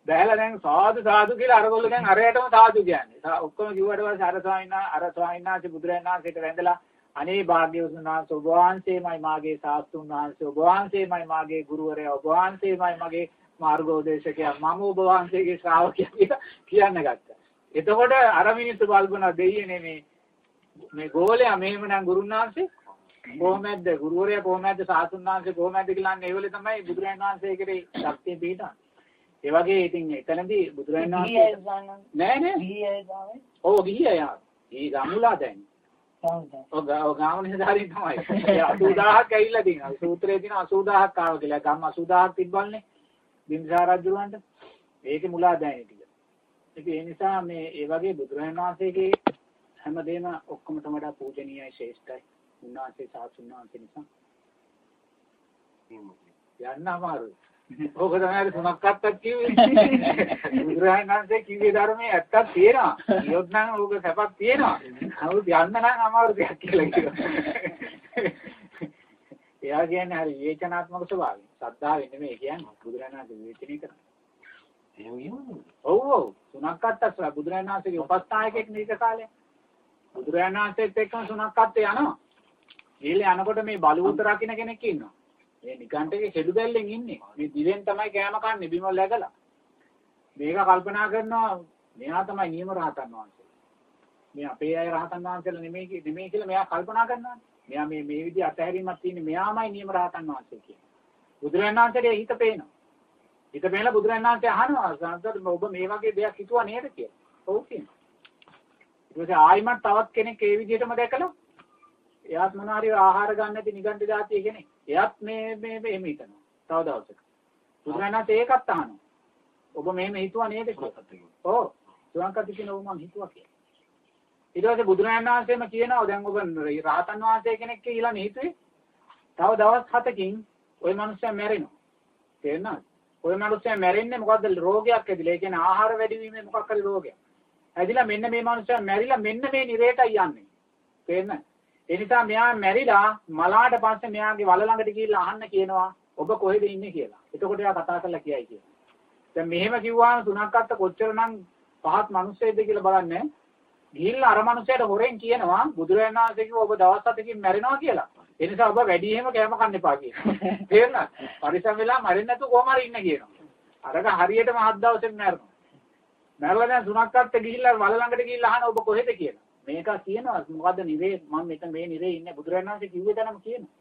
බැලලා දැන් සාදු සාදු කියලා අරගොල්ලෝ දැන් අරයටම සාදු කියන්නේ. සා- ඔක්කොම කිව්වට පස්සේ අර ස්වාමීන් වහන්සේ අර ස්වාමීන් වහන්සේ බුදුරජාණන් වහන්සේට වැඳලා අනේ භාග්‍යවතුන් වහන්සේ ඔබ වහන්සේමයි මාගේ ශාස්ත්‍රුන් වහන්සේ ඔබ වහන්සේමයි මාගේ ගුරුවරයා ඔබ වහන්සේමයි මගේ මාර්ගෝපදේශකයා මම ඔබ වහන්සේගේ ශ්‍රාවකයා කියලා කියන්න ගත්තා. එතකොට අර මිනිස්සු කල්පනා දෙයියනේ මේ මේ ගෝලයා මෙහෙම නම් ගුරුන් වහන්සේ කොහොමද ගුරුවරයා කොහොමද ශාස්ත්‍රුන් වහන්සේ කොහොමද කියලා අන්න ඒ වෙලේ තමයි බුදුරජාණන් වහන්සේ කෙරේ ශක්තිය පිටා. ඒ වගේ ඉතින් එතනදී බුදුරජාණන් වහන්සේ නෑ නෑ
ගියේ සාමේ
ඔව් ගිහියා යා. ඒ ගමුලා දැන්. ඔව් ඔව් ගාමනේ දාරින් තමයි. ඒ 80000ක් ඇවිල්ලා තියෙනවා. සූත්‍රයේ තියෙන 80000ක් ආව කියලා. ගම් 80000ක් තිබ්බල්නේ. බිම්බිසාර රජුරවන්ට. ඒකේ මුලා දැන් ටික. ඉතින් ඒ නිසා මේ ඒ වගේ බුදුරජාණන් වහන්සේගේ හැමදේම ඔක්කොමට වඩා පූජනීයයි ශ්‍රේෂ්ඨයි. උන්වහන්සේ සාසුන් වහන්සේ නිසා යන්න අමාරුයි. ඕක තමයි තුනක් අත්තක් කිව්වේ. බුදුරජාණන් වහන්සේ කිව්වේ ධර්මයේ ඇත්තක් තියෙනවා. කියොත් නම් ඕක සැපක් තියෙනවා. නමුත් යන්න නම් අමාරු දෙයක් කියලා කිව්වා. එයා කියන්නේ හරි විවේචනාත්මක ස්වභාවය. සද්ධාවෙන් නෙමෙයි කියන්නේ බුදුරජාණන් වහන්සේ විවේචනය කරනවා.
එහෙම කියනවද?
ඔව් ඔව් තුනක් අත්තක් බුදුරජාණන් වහන්සේගේ උපස්ථායකෙක් මේක කාලේ. බුදුරජාණන් වහන්සේත් එක්කම තුනක් අත්තේ යනවා. ඊළේ යනකොට මේ බලුවුත රකින්න කෙනෙක් ඉන්නවා. මේ නිකන්ටගේ හෙළු බැල්ලෙන් ඉන්නේ. මේ දිවෙන් තමයි කෑම කන්නේ බිම läගලා. මේක කල්පනා කරනවා මෙයා තමයි නියම රහතන් වහන්සේ. මේ අපේ අය රහතන් වහන්සේලා නෙමෙයි කි- නෙමෙයි කියලා මෙයා කල්පනා කරනවා. මෙයා මේ මේ විදිහ අතහැරීමක් තියෙන්නේ මෙයාමයි නියම රහතන් වහන්සේ කියන්නේ. බුදුරජාණන් වහන්සේට හිත පේනවා. හිත පේලා බුදුරජාණන් වහන්සේ අහනවා සංසාර ඔබ මේ වගේ දෙයක් හිතුවා නේද කියලා. ඔව් කියනවා. ඊට ආයිමත් තවත් කෙනෙක් ඒ විදිහටම දැකලා එයාත් මොන හරි ආහාර ගන්න නැති නිගණ්ඨ જાතිය කෙනෙක්. එයාත් මේ මේ එහෙම හිතනවා. තව දවසක. බුදුරණත් ඒකත් අහනවා. ඔබ මෙහෙම හිතුවා නේද කියලා. ඔව්. සුවංකති කියන ඔබ මං හිතුවා කියලා. ඊට පස්සේ බුදුරණන් වහන්සේම කියනවා දැන් ඔබ රහතන් වහන්සේ කෙනෙක් කියලා නේතුයි. තව දවස් 7කින් ওই මනුස්සයා මැරෙනවා. තේරෙනවද? ওই මනුස්සයා මැරෙන්නේ මොකද්ද රෝගයක් ඇදිලා. ඒ කියන්නේ ආහාර වැඩි වීමේ මොකක් හරි රෝගයක්. ඇදිලා මෙන්න මේ මනුස්සයා මැරිලා මෙන්න මේ නිරේටයි යන්නේ. තේරෙනවද? ඒ නිසා මෙයා මැරිලා මලාට පස්සේ මෙයාගේ වල ළඟට ගිහිල්ලා අහන්න කියනවා ඔබ කොහෙද ඉන්නේ කියලා. එතකොට එයා කතා කරලා කියයි කියලා. දැන් මෙහෙම කිව්වහම තුනක් අත්ත කොච්චරනම් පහත් මිනිස්සෙක්ද කියලා බලන්න. ගිහිල්ලා අර මිනිස්සයාට හොරෙන් කියනවා බුදුරජාණන් වහන්සේ කිව්වා ඔබ දවස් හතකින් මැරෙනවා කියලා. ඒ නිසා ඔබ වැඩි එහෙම කෑම කන්න එපා කියනවා. තේරෙනවද? පරිස්සම් වෙලා මැරෙන්නේ නැතුව කොහොම හරි ඉන්න කියනවා. අරක හරියටම හත් දවසෙන් මැරෙනවා. මැරලා දැන් අත්ත ගිහිල්ලා වල ළඟට ගිහිල්ලා අහන ඔබ කොහෙද කියලා. මේක කියනවා මොකද්ද නිරේ මම මෙතන මේ නිරේ ඉන්නේ බුදුරජාණන් වහන්සේ කිව්වේ තැනම කියනවා.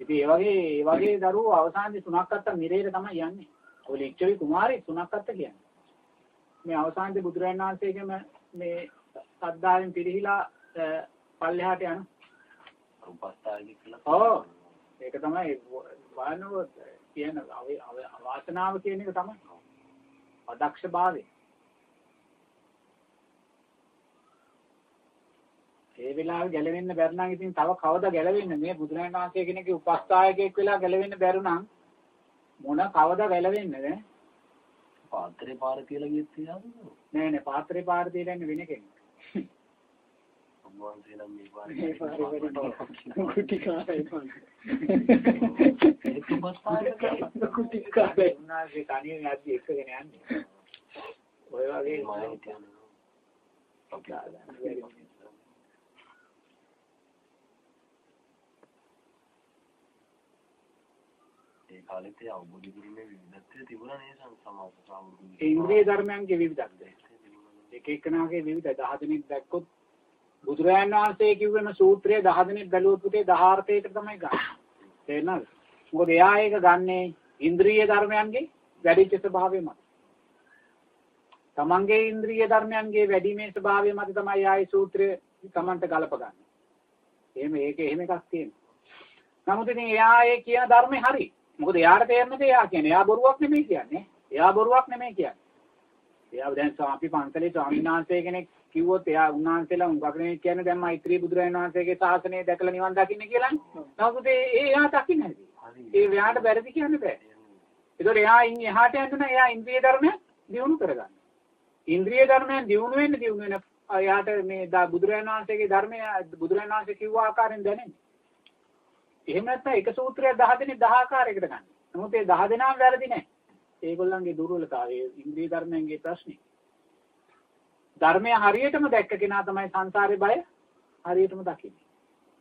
ඉතින් ඒ වගේ ඒ වගේ දරුවෝ අවසානයේ අත්ත නිරේට තමයි යන්නේ. ඔය ලිච්ඡවි කුමාරී අත්ත කියන්නේ. මේ අවසානයේ බුදුරජාණන් වහන්සේගේම මේ සද්ධායෙන් පිරිහිලා පල්ලෙහාට යන.
උපස්ථායක කියලා.
ඔව්. ඒක තමයි බලනකො කියන අව- අව- අවාසනාව කියන එක තමයි. අදක්ෂභාවය. ඒ වෙලාවේ ගැලවෙන්න බැරි නම් ඉතින් තව කවද ගැලවෙන්නේ? මේ බුදුරජාණන් වහන්සේ කෙනෙක්ගේ උපස්ථායකයෙක් වෙලා ගැලවෙන්න බැරි නම් මොන කවද ගැලවෙන්නේ? නේ
පාත්‍රේ පාර කියලා ගියත් තියාද
නෑ නෑ. පාත්‍රේ පාර දීලා වෙන කෙනෙක්
ඔබවන්සේ නම් මේ
මේ පාරේ වැඩි
පාර
කුටි කාලේ
ඒක උපස්ථායකයෙක්.
කුටි කාලේ උනාසේ තනියෙන් යද්දි එක්කගෙන යන්නේ ඔය වගේ
මම හිතන්නේ
අපි
ඒ කාලෙත් ඒ අවබෝධ කිරීමේ විවිධත්වය තිබුණා නේ සම්- සමාජ සාමුද්‍රික.
ඒ ඉන්ද්‍රිය ධර්මයන්ගේ විවිධත්වය එක එකනාගේ විවිධ 10 දෙනෙක් දැක්කොත් බුදුරජාණන් වහන්සේ කිව්වෙම සූත්‍රය 10 දෙනෙක් බැලුවොත් පුතේ 18ට තමයි ගන්න. තේරෙනවද? මොකද එයා ඒක ගන්නේ ඉන්ද්‍රිය ධර්මයන්ගේ වැඩිච්ච ස්වභාවය මත. තමන්ගේ ඉන්ද්‍රිය ධර්මයන්ගේ වැඩිමේ ස්වභාවය මත තමයි ආයේ සූත්‍රය තමන්ට ගලපගන්නේ. එහෙම ඒක එහෙම එකක් තියෙනවා. නමුත් ඉතින් එයා ඒ කියන ධර්මේ හරි. මොකද එයාට තේරෙන්නේ එයා කියන්නේ. එයා බොරුවක් නෙමෙයි කියන්නේ. එයා බොරුවක් නෙමෙයි කියන්නේ. එයා දැන් සා- අපි පන්සලේ ස්වාමීන් වහන්සේ කෙනෙක් කිව්වොත් එයා උන්වහන්සේලා උන්ගක් නෙමෙයි කියන්නේ දැන් මෛත්‍රී බුදුරජාණන් වහන්සේගේ ශාසනය දැකලා නිවන් දකින්න කියලානේ. නමුත් ඒ ඒ එයා දකින්නේ නැති.
හරි.
ඒ එයාට බැරිද කියන්න බෑ. ඒතකොට එයා ඉන් එහාට යන්න එයා ඉන්ද්‍රිය ධර්මයන් දියුණු කරගන්න. ඉන්ද්‍රිය ධර්මයන් දියුණු වෙන්න දියුණු වෙන එයාට මේ දා- බුදුරජාණන් වහන්සේගේ ධර්මය බුදුරජාණන් වහන්සේ කිව්ව ආකාරයෙන් දැනෙන්නේ. එහෙම නැත්නම් එක සූත්‍රයක් 10 දෙනෙක් 10 ආකාරයකට ගන්න. නමුත් ඒ 10 දෙනාම වැරදි නැහැ. ඒගොල්ලන්ගේ දුර්වලතාවය ඉන්ද්‍රිය ධර්මයන්ගේ ප්‍රශ්නේ. ධර්මය හරියටම දැක්ක කෙනා තමයි සංසාරේ බය හරියටම දකින්නේ.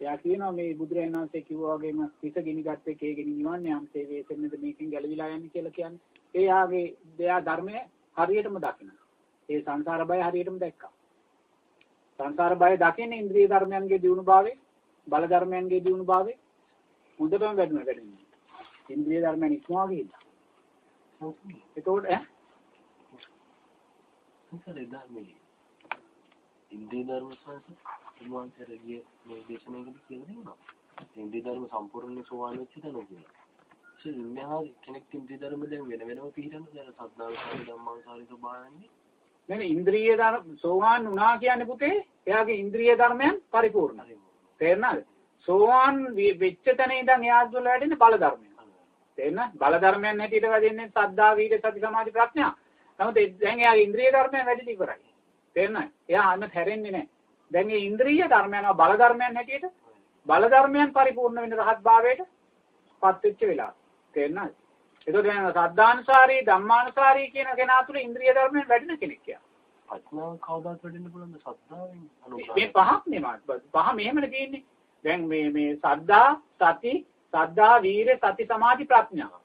එයා කියනවා මේ බුදුරජාණන් වහන්සේ කිව්වා වගේම හිත ගිනි ගත්තේ කේ ගිනි නිවන්නේ යම්සේ වේසෙන්නද මේකෙන් ගැලවිලා යන්නේ කියලා කියන්නේ. එයාගේ එයා ධර්මය හරියටම දකිනවා. ඒ සංසාර බය හරියටම දැක්කා. සංසාර බය දකින්නේ ඉන්ද්‍රිය ධර්මයන්ගේ දියුණු භාවය, බල ධර්මයන්ගේ දියුණු භාවය හොඳටම වැඩිම වැඩින්නේ. ඉන්ද්‍රිය ධර්මයන් ඉක්මවා ගිහිල්ලා. ඒකෝට ඈ
එදා මේ ඉන්ද්‍රිය ධර්ම සංස උන්වහන්සේට ගිය මේ දේශනාවකදී කියලා දෙනවා. ඉන්ද්‍රිය ධර්ම සම්පූර්ණයෙන් සෝවාන් වෙච්ච තැන කියලා. ඒ ඉන්නේ හා කෙනෙක් ඉන්ද්‍රිය ධර්ම දැන් වෙන වෙනම පිළිගන්න දැන් සද්ධාවසාරි ධම්මාසාරි ස්වභාවයන්නේ
නේද ඉන්ද්‍රිය ධර්ම සෝවාන් වුණා කියන්නේ පුතේ එයාගේ ඉන්ද්‍රිය ධර්මයන් පරිපූර්ණයි. තේරෙනවද? සෝවාන් වෙච්ච තැන ඉඳන් එයා තුළ වැඩෙන බල ධර්මයන්. තේරෙනවද? බල ධර්මයන් හැටියට වැඩෙන්නේ සද්ධා, වීර්ය, සති, සමාධි, ප්‍රඥා. නමුත් දැන් එයාගේ ඉන්ද්‍රිය ධර්මයන් වැඩි ඉවරයි. තේරෙනවද? එයා අන්න හැරෙන්නේ නැහැ. දැන් මේ ඉන්ද්‍රිය ධර්මයන් බල ධර්මයන් හැටියට බල ධර්මයන් පරිපූර්ණ වෙන රහත් භාවයට පත් වෙච්ච වෙලාව. තේරෙනවද? ඒකෝ දැන් සද්ධානුසාරී ධම්මානුසාරී කියන කෙනා තුළ ඉන්ද්‍රිය ධර්මයන් වැඩින කෙනෙක් යා.
ප්‍රඥාව කවදාත් වැඩෙන්න පුළුවන්ද සද්ධාවෙන්
මේ පහක් නෙමෙයි. පහ මෙහෙමනේ තියෙන්නේ. දැන් මේ මේ සද්ධා, සති, සද්ධා, වීර්ය, සති, සමාධි, ප්‍රඥා.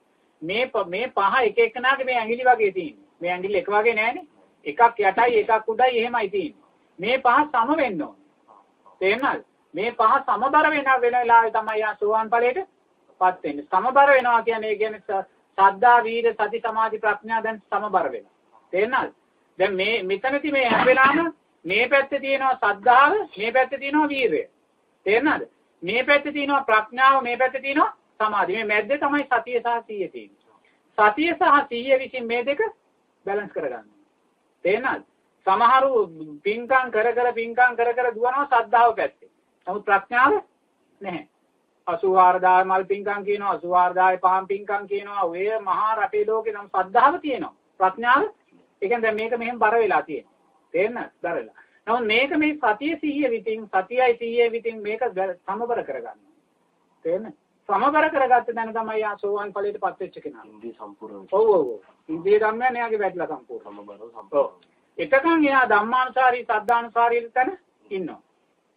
මේ මේ පහ එක එකනාගේ මේ ඇඟිලි වගේ තියෙන්නේ. මේ ඇඟිලි එක වගේ නෑනේ. එකක් යටයි එකක් උඩයි එහෙමයි තියෙන්නේ. මේ පහ සම වෙන්න ඕනේ. තේරෙනවද? මේ පහ සමබර වෙන වෙන වෙලාවේ තමයි යා සෝවාන් ඵලයට පත් වෙන්නේ. සමබර වෙනවා කියන්නේ ඒ කියන්නේ ස- සද්ධා, වීර්ය, සති, සමාධි, ප්‍රඥා දැන් සමබර වෙනවා. තේරෙනවද? දැන් මේ මෙතනදී මේ හැම වෙලාවෙම මේ පැත්තේ තියෙනවා සද්ධාව, මේ පැත්තේ තියෙනවා වීරය. තේරෙනවද? මේ පැත්තේ තියෙනවා ප්‍රඥාව, මේ පැත්තේ තියෙනවා සමාධිය. මේ මැද්දේ තමයි සතිය සහ සීය තියෙන්නේ. සතිය සහ සීය විසින් මේ දෙක බැලන්ස් කරගන්න. තේරෙනවද? සමහරු පින්කම් කර කර පින්කම් කර කර දුවනවා සද්ධාව පැත්තේ. නමුත් ප්‍රඥාව නැහැ. 84000 මල් පින්කම් කියනවා 84000 පහන් පින්කම් කියනවා ඔය මහා රටේ ලෝකේ නම් සද්ධාව තියෙනවා. ප්‍රඥාව ඒ කියන්නේ දැන් මේක මෙහෙම බර වෙලා තියෙනවා. තේරෙනවද? බර වෙලා. නමුත් මේක මේ සතිය සිහිය විතින් සතියයි සිහිය විතින් මේක සමබර කරගන්නවා. තේරෙනවද? සමබර කරගත්ත දැන තමයි යා සෝවාන් ඵලයට පත් වෙච්ච කෙනා.
ඉන්ද්‍රිය සම්පූර්ණ
ඔව් ඔව් ඔව්. ඉන්ද්‍රිය ධර්මයන් එයාගේ වැටලා සම්පූර්ණ. ඔව්. එතකන් එයා ධම්මානුසාරී සද්ධානුසාරී තැන ඉන්නවා.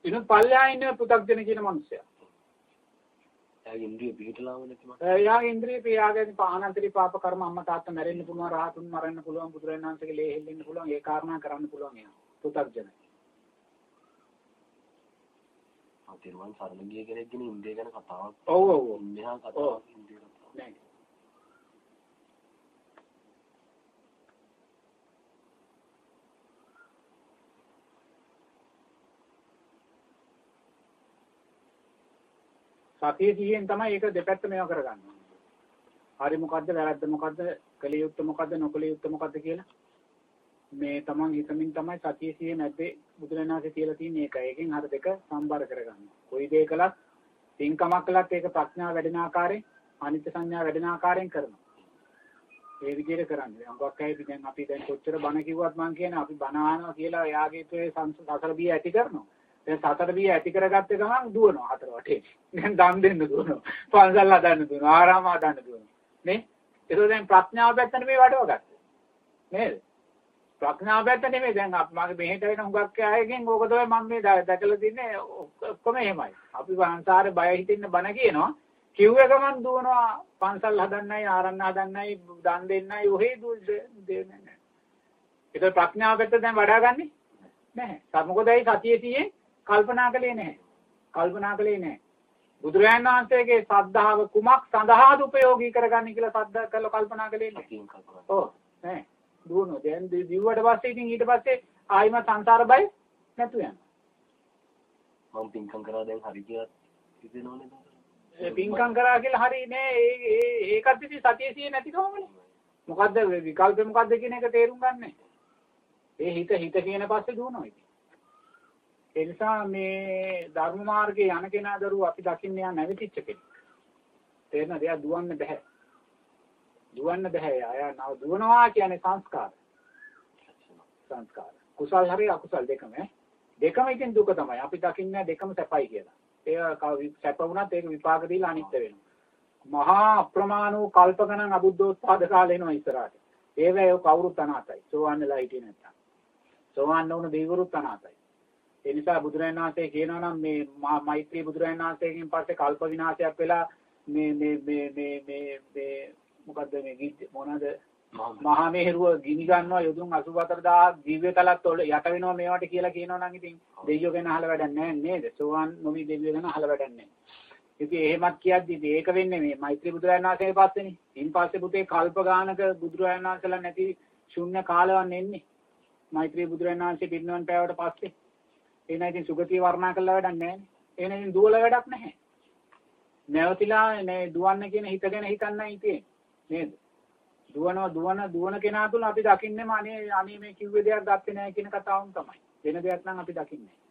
ඉතින් පල්ලෙහා ඉන්න පු탁ජන කියන මිනිස්සයා.
එයාගේ ඉන්ද්‍රිය පිටලාම නැති මට
එයාගේ ඉන්ද්‍රිය පියාගෙන පානන්තරි පාප කර්ම අම්මා තාත්තා මැරෙන්න පුළුවන් රහතුන් මරන්න පුළුවන් බුදුරජාණන් වහන්සේගේ ලේ හෙල්ලෙන්න පුළුවන් ඒ කාරණා කරන්න පුළුවන් එයා. පු탁ජන.
තිරුවන් සරණ ගිය කෙනෙක් ගැන ඉන්ද්‍රිය ගැන කතාවක්
ඔව් ඔව් ඔව්.
මෙහා කතාවක් ඉන්ද්‍රිය කතාවක්
නෑ. සතිය සිහියෙන් තමයි ඒක දෙපැත්ත මේවා කරගන්නේ. හරි මොකද්ද වැරද්ද මොකද්ද කලිය යුත්තේ මොකද්ද නොකලිය යුත්තේ මොකද්ද කියලා මේ තමන් හිතමින් තමයි සතිය සිහිය නැත්තේ බුදුරණාහි කියලා තියෙන එක. ඒකෙන් අර දෙක සම්බර කරගන්න. කොයි දේ කළත් පින්කමක් කළත් ඒක ප්‍රඥාව වැඩෙන ආකාරයෙන් අනිත්‍ය සංඥා වැඩෙන ආකාරයෙන් කරනවා. ඒ විදිහට කරන්නේ. අඟක් ඇයි දැන් අපි දැන් කොච්චර බණ කිව්වත් මං කියන්නේ අපි බණ අහනවා කියලා එයාගේ ඒ සසර බිය ඇති කරනවා. දැන් සසර බිය ඇති කරගත්ත ගමන් දුවනවා හතර වටේ. දැන් දන් දෙන්න දුවනවා. පන්සල් හදන්න දුවනවා. ආරාම හදන්න දුවනවා. නේ? ඒක දැන් ප්‍රඥාව පැත්තට මේ වඩව ගත්තා. නේද? ප්‍රඥාව පැත්ත නෙමෙයි දැන් අප මගේ මෙහෙට වෙන හුඟක් අයගෙන් ඕක තමයි මම මේ දැ- දැකලා තින්නේ ඔක්කොම එහෙමයි. අපි වංශාරේ බය හිතින්න බන කියනවා. කිව්ව ගමන් දුවනවා පන්සල් හදන්නයි ආරණ්‍ය හදන්නයි දන් දෙන්නයි ඔහේ දෙන්නේ නැහැ. ඒක ප්‍රඥාව පැත්ත දැන් වඩාගන්නේ නැහැ. සමකොදයි සතියේ තියේ කල්පනා කළේ නැහැ. කල්පනා කළේ නැහැ. බුදුරජාණන් වහන්සේගේ ශ්‍රද්ධාව කුමක් සඳහාද උපයෝගී කරගන්නේ කියලා සද්දා කරලා කල්පනා කළේ නැහැ. ඔව්. නෑ. දුවනවා දැන් දිව්වට පස්සේ ඉතින් ඊට පස්සේ ආයිම සංසාර බය නැතු යනවා.
මම පින්කම් කරා දැන් හරි කියලා හිතෙනවනේ.
ඒ පින්කම් කරා කියලා හරි නෑ. ඒ ඒ ඒකත් ඉතින් සතිය සියේ නැතිකමනේ මොකද්ද? විකල්පේ මොකද්ද කියන එක තේරුම් ගන්න. ඒ හිත හිත කියන පස්සේ දුවනවා ඉතින් ඒ නිසා මේ ධර්ම මාර්ගයේ යන කෙනා දරුව අපි දකින්න යා නැවතිච්ච කෙනෙක් තේරෙනවද එයා දුවන්න බෑ දුවන්න බෑ එයා එයා නව දුවනවා කියන්නේ සංස්කාර සංස්කාර. කුසල් හරි අකුසල් දෙකම ඈ. දෙකම ඉතින් දුක තමයි. අපි දකින්නේ දෙකම සැපයි කියලා. ඒක කව- සැප වුණත් ඒක විපාක දීලා අනිත්‍ය වෙනවා. මහා අප්‍රමාණ වූ කල්ප ගණන් අබුද්ධෝත්පාද කාලේ එනවා ඉස්සරහට. ඒවැය ඔය කවුරුත් අනාතයි. සෝවන් වෙලා හිටියේ නැත්තම්. සෝවන් නොවුන දෙවිවරුත් අනාතයි. ඒ නිසා බුදුරජාණන් වහන්සේ කියනවා නම් මේ මෛත්‍රී බුදුරජාණන් වහන්සේගෙන් පස්සේ කල්ප විනාශයක් වෙලා මේ මේ මේ මේ මේ මේ මොකද්ද මේ
මම
මහා මේරුව ගිනි ගන්නවා යොදුන් 84000 දිව්‍ය තලත් වල යට වෙනවා මේවට කියලා කියනවා නම් ඉතින් දෙයියෝ ගැන අහලා වැඩක් නැහැ නේද? සෝවාන් නොවි දෙවියෝ ගැන අහලා වැඩක් නැහැ. ඉතින් එහෙමත් කියද්දි ඉතින් ඒක වෙන්නේ මේ මෛත්‍රී බුදුරජාණන් වහන්සේ පස්සේනේ. ඉන් පස්සේ පුතේ කල්ප ගානක බුදුරජාණන් වහන්සේලා නැති ශුන්‍ය කාලවන් එන්නේ. මෛත්‍රී බුදුරජාණන් වහන්සේ පිරිනවන් පෑවට පස්සේ. එන ඉතින් සුගතිය වර්ණනා කළා වැඩක් නැහැ. එන ඉතින් දුවල වැඩක් නැහැ. නැවතිලා මේ දුවන්න කියන හිත ගැන හිතන්නයි තියෙන්නේ. නේද? දුවනවා දුවන දුවන කෙනා තුල අපි දකින්නේම අනේ අනේ මේ කිව්වේ දෙයක් ගත්තේ නැහැ කියන කතාවම තමයි. වෙන දෙයක් නම් අපි දකින්නේ නැහැ.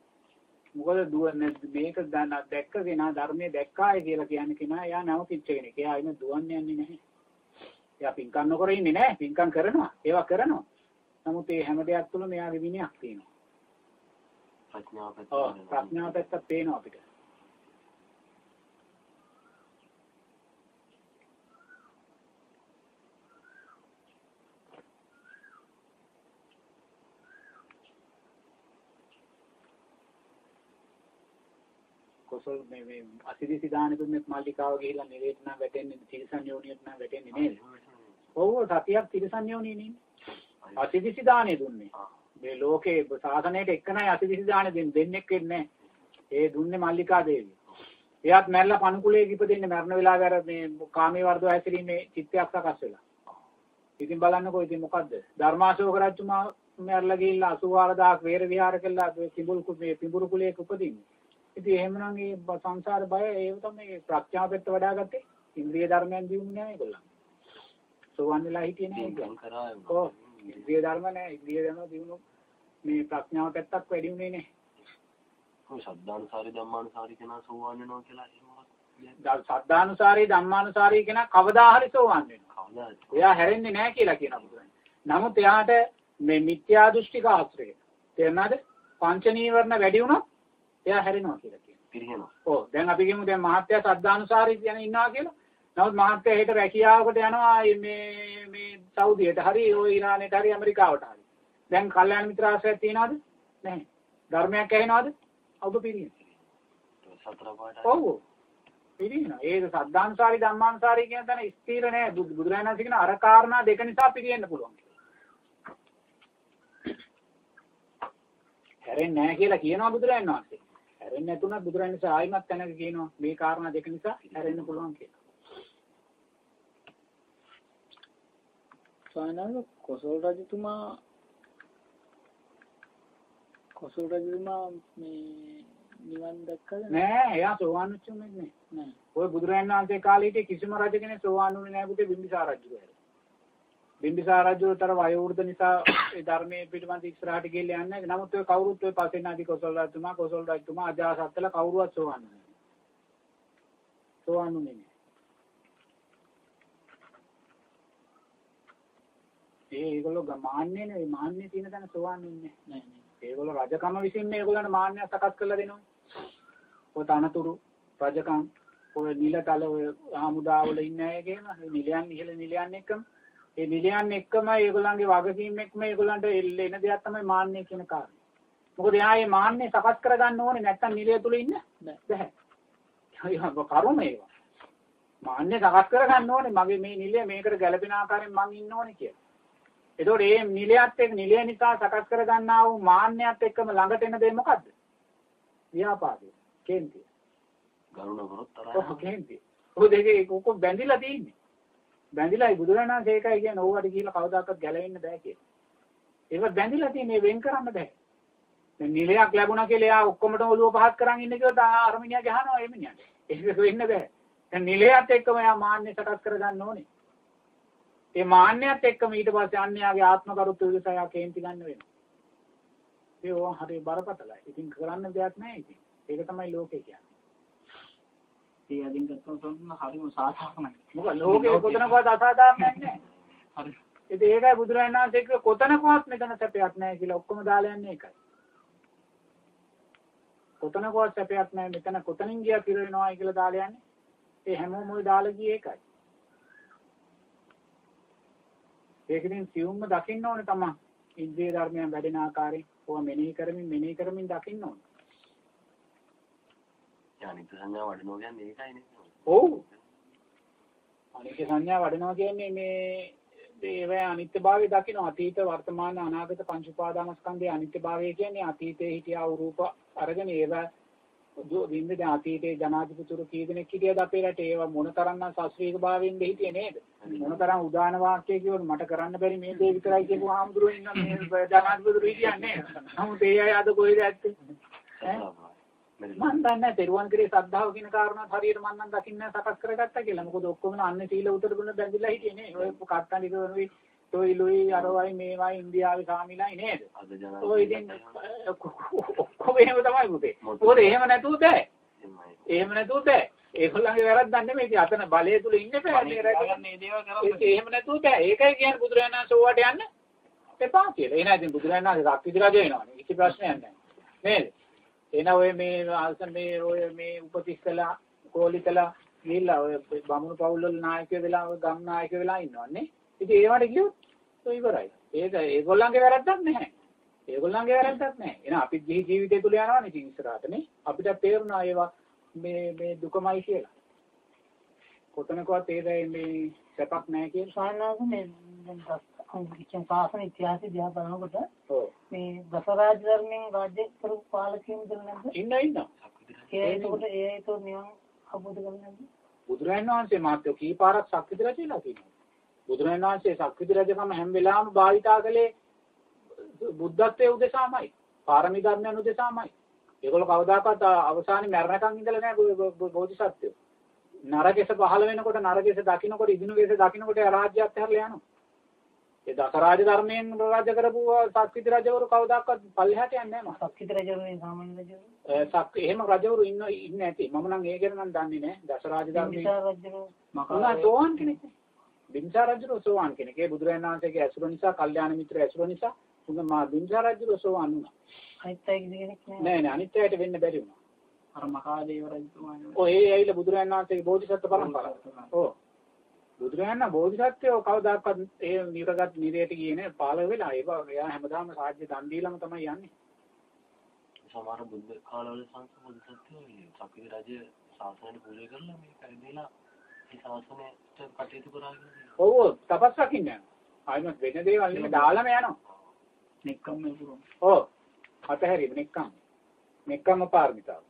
මොකද දුවන්නේ මේක දන්න දැක්ක කෙනා ධර්මයේ දැක්කාය කියලා කියන්නේ කෙනා එයා නැවතිච්ච කෙනෙක්. එයා ඉන්න දුවන්නේ යන්නේ නැහැ. එයා පින්කම් නොකර ඉන්නේ නැහැ. පින්කම් කරනවා. ඒවා කරනවා. නමුත් මේ හැම දෙයක් තුළ මෙයාගේ විනයක් තියෙනවා.
ප්‍රඥාව පැත්ත
ඔව්. ප්‍රඥාව පැත්තක් පේනවා අපිට. කොසල් මේ මේ අසිරිසි දාන දුන්නෙත් මල්ලිකාව ගිහිල්ලා නිරේට නම් වැටෙන්නේ තිරිසන් යෝනියට නම් වැටෙන්නේ නේද? ඔව් සතියක් තිරිසන් යෝනියේ නේ. අසිරිසි දානේ දුන්නේ. මේ ලෝකේ සාසනයට එක්කනයි අසිරිසි දාන දෙන්නේ දෙන්නෙක් වෙන්නේ. ඒ දුන්නේ මල්ලිකා දේවිය. එයාත් මැරලා පණුකුලේ ඉපදෙන්නේ මරණ වෙලාවේ අර මේ කාමයේ වර්ධව හැසිරීමේ චිත්තයක් සකස් වෙලා. ඉතින් බලන්නකෝ ඉතින් මොකද්ද? ධර්මාශෝක රජතුමා මැරලා ගිහිල්ලා 84000ක් වේර විහාර කළා මේ පිඹුරු කු- මේ පිඹුරු කුලයක උපදින්නේ. ඉතින් එහෙමනම් මේ සංසාර බය ඒව තමයි ප්‍රඥාව පැත්ත වඩාගත්තේ. ඉන්ද්‍රිය ධර්මයන් දියුනේ නැහැ ඒගොල්ලන්. සෝවන් වෙලා හිටියේ නැහැ ඒගොල්ලන්. ඉන්ද්‍රිය ධර්ම නැහැ. ඉන්ද්‍රිය ධර්ම දිනු මේ ප්‍රඥාව පැත්තක් වැඩි උනේ නැහැ.
ඔය ශබ්දානුසාරී ධම්මානුසාරී කෙනා සෝවාන් වෙනවා කියලා එහෙමවත්
සද්ධානුසාරී ධම්මානුසාරී කෙනා කවදා හරි සෝවන් වෙනවා. එයා හැරෙන්නේ නැහැ කියලා කියනවා බුදුරජාණන්. නමුත් එයාට මේ මිත්‍යා දෘෂ්ටික ආශ්‍රය. තේරුණාද? පංච නීවරණ වැඩි වුණොත් එයා හැරෙනවා කියලා කියනවා.
පිරිහෙනවා.
ඔව් දැන් අපි කියමු දැන් මහත්ය සද්ධානුසාරී කියන ඉන්නවා කියලා. නමුත් මහත්ය හෙට රැකියාවකට යනවා මේ මේ සෞදියට හරි ඔය ඉරානයට හරි ඇමරිකාවට හරි. දැන් කල්යාණ මිත්‍ර ආශ්‍රයයක් තියනවද? නැහැ. ධර්මයක් ඇහෙනවද? ඔබ පිරින.
සතර පාට
ඔව්. පිරින. ඒක සද්ධානුසාරී ධම්මානුසාරී කියන තැන ස්ථිර නෑ. බුදු- බුදුරජාණන් වහන්සේ කියන අර කාරණා දෙක නිසා පිරියෙන්න පුළුවන්. හැරෙන්නේ නැහැ කියලා කියනවා බුදුරජාණන් වහන්සේ. හැරෙන්නේ නැතුණත් බුදුරජාණන් වහන්සේ ආයිමත් තැනක කියනවා මේ කාරණා දෙක නිසා හැරෙන්න පුළුවන් කියලා.
ස්වාමීන් කොසල් රජතුමා කොසල් රජතුමා මේ නිවන් දැක්කද
නෑ එයා සෝවාන් වෙච්ච උනේ නෑ.
නෑ.
ඔය බුදුරජාණන් වහන්සේ කාලේ හිටිය කිසිම රජ කෙනෙක් සෝවාන් වුණේ නැහැ පුතේ බිම්බිසාර රජු හැර. බිම්බිසාර රජුතර වයෝවෘද්ධ නිසා ඒ ධර්මයේ පිටපන්ති ඉස්සරහට ගිහිල්ලා යන්නේ. නමුත් ඔය කවුරුත් ඔය පසේනාදි කොසල් රජතුමා කොසල් රජතුමා අජාසත්තල කවුරුවත් සෝවාන් නැහැ. සෝවාන් වුණේ නැහැ. ඒ ඒගොල්ලෝ ග- මාන්නේ නෙවෙයි මාන්නේ තියෙන තැන සෝවාන් නැහැ.
නෑ නෑ.
ඒගොල්ලෝ රජකම විසින් මේගොල්ලන්ට මාන්නයක් සකස් කරලා දෙනවා. ඔය තනතුරු රජකම් ඔය නිලතල ඔය හමුදාවල ඉන්න අය කියන ඒ නිලයන් ඉහළ නිලයන් එක්කම ඒ නිලයන් එක්කම ඒගොල්ලන්ගේ වගකීම් එක්කම ඒගොල්ලන්ට එල්ල එන දෙයක් තමයි මාන්නය කියන කාරණේ. මොකද එයා මේ මාන්නේ සකස් කරගන්න ඕනේ නැත්තම් නිලය තුල ඉන්න. ඒක කරුම ඒවා. මාන්නේ සකස් කරගන්න ඕනේ මගේ මේ නිලය මේකට ගැළපෙන ආකාරයෙන් මං ඉන්න ඕනේ කියලා. ඒතකොට මේ නිලයත් එක්ක නිලය නිසා සකස් කරගන්නා වූ මාන්නයත් එක්කම ළඟට එන දේ මොකද්ද? ව්‍යාපාදේ. කේන්තිය.
ගරුණ කරොත් තරහ
ඔව් කේන්තිය. ඔය දෙකේ කොක බැඳිලා තියෙන්නේ. බැඳිලායි බුදුරණන් ඒකයි කියන්නේ ඕවට කියලා කවදාකවත් ගැලවෙන්න බෑ කියලා. ඒක බැඳිලා තියෙන්නේ වෙන් කරන්න බෑ. දැන් නිලයක් ලැබුණා කියලා එයා ඔක්කොමට ඔළුව පහත් කරන් ඉන්න කිව්වොත් ආ අර මිනිහා ගහනවා මිනිහාට. ඒක වෙන්න බෑ. දැන් නිලයත් එක්කම එයා මාන්නේ සකස් කරගන්න ඕනේ. ඒ මාන්නයත් එක්කම ඊට පස්සේ අන්‍යයාගේ ආත්ම කරුත්ව විසයා කේන්ති ගන්න වෙනවා. ඒ ඕවා හරි බරපතලයි. ඉතින් කරන්න දෙයක් නැහැ ඉතින්. ඒක තමයි ලෝකේ කියන්නේ.
ඒ අදින් ගත්තොත් හරිම සාධාරණයි.
මොකද ලෝකේ කොතනකවත් අසාධාරණයක් නැහැ.
හරි.
ඉතින් ඒකයි බුදුරජාණන් වහන්සේ කිව්වේ කොතනකවත් මෙතන සැපයක් නැහැ කියලා ඔක්කොම දාලා යන්නේ ඒකයි. කොතනකවත් සැපයක් නැහැ මෙතන කොතනින් ගියා කිර වෙනවායි කියලා දාලා යන්නේ. ඒ හැමෝම ওই දාලා ගියේ ඒකයි. ඒකෙන් සියුම්ම දකින්න ඕනේ තමයි. ඉන්ද්‍රිය ධර්මයන් වැඩෙන ආකාරයෙන් ඕවා මෙනෙහි කරමින් මෙනෙහි කරමින් දකින්න ඕනේ.
අනිත් සංඥා වඩනවා කියන්නේ ඒකයිනේ.
ඔව්. අනිත්‍ය සංඥා වඩනවා කියන්නේ මේ ඒවැ අනිත්‍යභාවය දකින්න අතීත වර්තමාන අනාගත පංච උපාදානස්කන්ධයේ අනිත්‍යභාවය කියන්නේ අතීතයේ හිටියා වූ රූප අරගෙන ඒවා දින්ද දැන් අතීතයේ ජනාධිපතිතුරු කී දෙනෙක් හිටියද අපේ රටේ? ඒවා මොන තරම්නම් ශාස්ත්‍රීය භාවයෙන් හිටියේ නේද? මොන තරම් උදාන වාක්‍ය කියවල මට කරන්න බැරි මේ දේ විතරයි කියපු ආම්දුරු ඉන්න මේ ජනාධිපතිතුරු හිටියන්නේ නමුත් ඒ අය අද කොහෙද ඇත්තේ? මන් දන්නේ තෙරුවන් කරේ සද්ධාව කියන කාරණාත් හරියට මන් නම් දකින්න සකස් කරගත්තා කියලා. මොකද ඔක්කොම අන්න සීල උතර ගුණ බැඳිලා හිටියේ නේ. ඔය කත්තන්ඩි කරනුයි toy ලුයි අරවයි මේවයි ඉන්දියාවේ සාමිලයි නේද? ඔය ඉතින් ඔක්කොම එහෙම තමයි පුතේ. මොකද එහෙම නැතුව බෑ. එහෙම නැතුව බෑ. ඒගොල්ලන්ගේ වැරද්දක් නෙමෙයි. ඉතින් අතන බලය තුල ඉන්න බෑ මේ රැකගන්න.
ගන්න මේ දේවල්
ඒක
කරන්නේ.
එහෙම නැතුව බෑ. ඒකයි කියන්නේ බුදුරජාණන් වහන්සේ ඕවට යන්න එපා කියලා. එහෙනම් ඉතින් බුදුරජාණන් වහන්සේ රක්විති රජ වෙනවනේ. කිසි ප්‍රශ්නයක් නැහැ. නේද? එන ඔය මේ අල්ස මේ ඔය මේ උපතිස්සලා කෝලිතලා ගිහිල්ලා ඔය බමුණු පවුල් වල නායකයෝ වෙලා ගම් නායකයෝ වෙලා ඉන්නවන්නේ. ඉතින් ඒවට ගියොත් ඉවරයි. ඒක ඒගොල්ලන්ගේ වැරද්දක් නැහැ. ඒගොල්ලන්ගේ වැරද්දක් නැහැ. එහෙනම් අපි ජී ජීවිතය තුල යනවනේ ඉතින් ඉස්සරහටනේ. අපිට තේරුණා ඒවා මේ මේ දුකමයි කියලා. කොතනකවත් ඒක මේ සැපක් නැහැ කියලා.
ස්වාමීන් මේ දැන් ශාසන ඉතිහාසය දිහා බලනකොට. මේ දසරාජ ධර්මයෙන් රාජ්‍ය කරපු පාලකයන් දෙන්න නැද්ද?
ඉන්න ඉන්න.
ඒ එතකොට ඒ ඒතෝ නිවන් අවබෝධ කරගන්න?
බුදුරජාණන් වහන්සේ මාත්‍ය කී පාරක් ශක්තිද රජලා තියෙනවා. බුදුරජාණන් වහන්සේ ශක්තිද රජකම හැම වෙලාවෙම භාවිතා කළේ බුද්ධත්වයේ උදෙසාමයි. පාරමී ධර්මයන් උදෙසාමයි. ඒගොල්ලෝ කවදාකවත් අවසානයේ මරණකම් ඉඳලා නැහැ බෝධිසත්වෝ. නරකෙස පහළ වෙනකොට නරකෙස දකින්නකොට ඉදිනුකෙස දකින්නකොට රාජ්‍යයත් හැරලා යනවා. ඒ දසරාජ ධර්මයෙන් රාජ්‍ය කරපු ශක්තිද රජවරු කවදාකවත් පල්ලෙහාට යන්නේ නැහැ මම.
සක්විති රජුනේ සාමාන්‍ය රජු.
සක් එහෙම රජවරු ඉන්න ඉන්නේ නැති. මම නම් ඒ ගැන නම් දන්නේ නැහැ. දසරාජ ධර්මයෙන්
රජු
උනා සෝවාන් කෙනෙක්. බිම්සා රජුරෝ සෝවාන් කෙනෙක්. ඒ බුදුරජාණන් වහන්සේගේ ඇසුර නිසා, කල්යාණ මිත්‍ර ඇසුර නිසා උන් මා බිම්සා රජුරෝ සෝවාන් වුණා.
අනිත් අය කෙනෙක් නෑ.
නෑ නෑ අනිත් අයට වෙන්න බැරි වුණා.
අර මහාදේව රජතුමාගේ
ඔය ඒ ඇවිල්ලා බුදුරජාණන් වහන්සේගේ බෝධිසත්ව පරම්පරාව. ඔව්. බුදුරජාණන් බෝධිසත්වෝ කවදාකවත් ඒ නිරගත් නිරයට ගියේ නෑ පාල වෙලා. ඒක එයා හැමදාම රාජ්‍ය දන් දීලාම තමයි යන්නේ.
සමහර බුද්ධ කාලවල සංසබුද්ධ සත්‍යය සක්විති රජ ශාසනයට පූජා කරලා මේ පරිදිලා ඒ ශාසනයට කටයුතු කරා කියලා.
ඔව් තපස් රකින්න. ආයෙත් වෙන දේවල් නෙමෙයි දාලාම යනවා.
නෙක්කම් මේ පුරුම.
ඔව්. අතහැරීම නෙක්කම්. නෙක්කම් පාරමිතාව.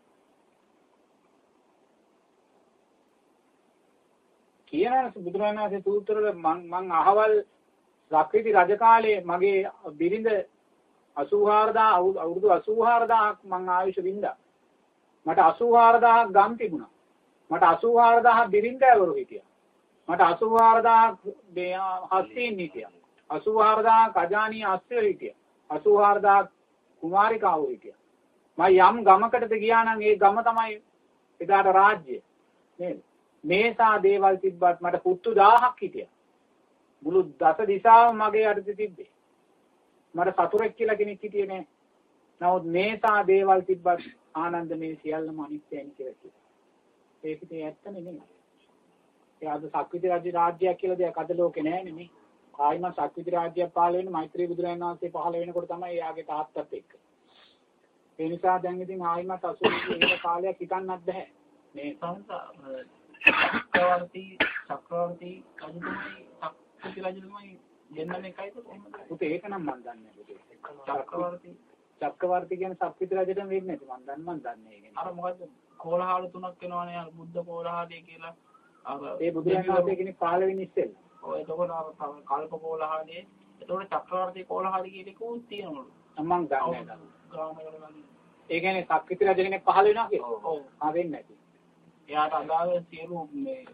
කියනවා බුදුරජාණන් වහන්සේ සූත්‍රවල මං මං අහවල් ශක්‍රීති රජ කාලේ මගේ බිරිඳ 84000 අවුරුදු 84000ක් මං ආයුෂ වින්දා. මට 84000ක් ගම් තිබුණා. මට 84000 බිරින්දෑවරු හිටියා. මට 84000 මේ හස්තීන් හිටියා. 84000 කජානී අස්සය හිටියා. 84000 කුමාරිකාවෝ හිටියා. මම යම් ගමකටද ගියා නම් ඒ ගම තමයි එදාට රාජ්‍ය. නේද? මේසා දේවල් තිබ්බත් මට පුත්තු 1000ක් හිටියා. මුළු දස දිශාවම මගේ යටතේ තිබ්බේ. මට සතුරෙක් කියලා කෙනෙක් හිටියේ නෑ. නමුත් මේසා දේවල් තිබ්බත් ආනන්ද මේ සියල්ලම අනිත්‍යයි කියලා කිව්වා. ඒක ඉතින් ඇත්ත නෙමෙයි. ඒ අද සක්විති රාජ්‍ය රාජ්‍යයක් කියලා දෙයක් අද ලෝකේ නෑ නෙමෙයි. ආයිම සක්විති රාජ්‍යයක් පහළ වෙන්නේ මෛත්‍රී බුදුරජාණන් වහන්සේ පහළ වෙනකොට තමයි එයාගේ තාත්තත් එක්ක. ඒ නිසා දැන් ඉතින් ආයිමත් 80 ඉහළ කාලයක් හිතන්නත් බෑ. මේ
චක්‍රවර්ති චක්‍රවර්ති රජතුමයි සක්විති රජතුමයි දෙන්නම එකයිද කොහොමද?
පුතේ ඒක නම් මන් දන්නේ නෑ පුතේ.
චක්‍රවර්ති
චක්‍රවර්ති කියන්නේ සක්විති රජටම වෙන්නේ නැති මන් දන්නේ මන් දන්නේ ඒක.
අර මොකද්ද කෝලහල තුනක් වෙනවනේ අර බුද්ධ කෝලහලය කියලා. අර
ඒ බුදුරජාණන් වහන්සේ කෙනෙක් පහළ වෙන්නේ ඉස්සෙල්ලා.
ඔය එතකොට අර කල්ප කෝලහලයේ එතකොට චක්‍රවර්ති කෝලහල කියන එකකුත් තියෙනවලු.
මම.
ගානවල ගන්න.
ඒ කියන්නේ සක්විති රජ කෙනෙක් පහළ වෙනවා කියලා.
ඔව්.
ආ වෙන්නේ නැති.
එයාට අදාළ සියලු මේ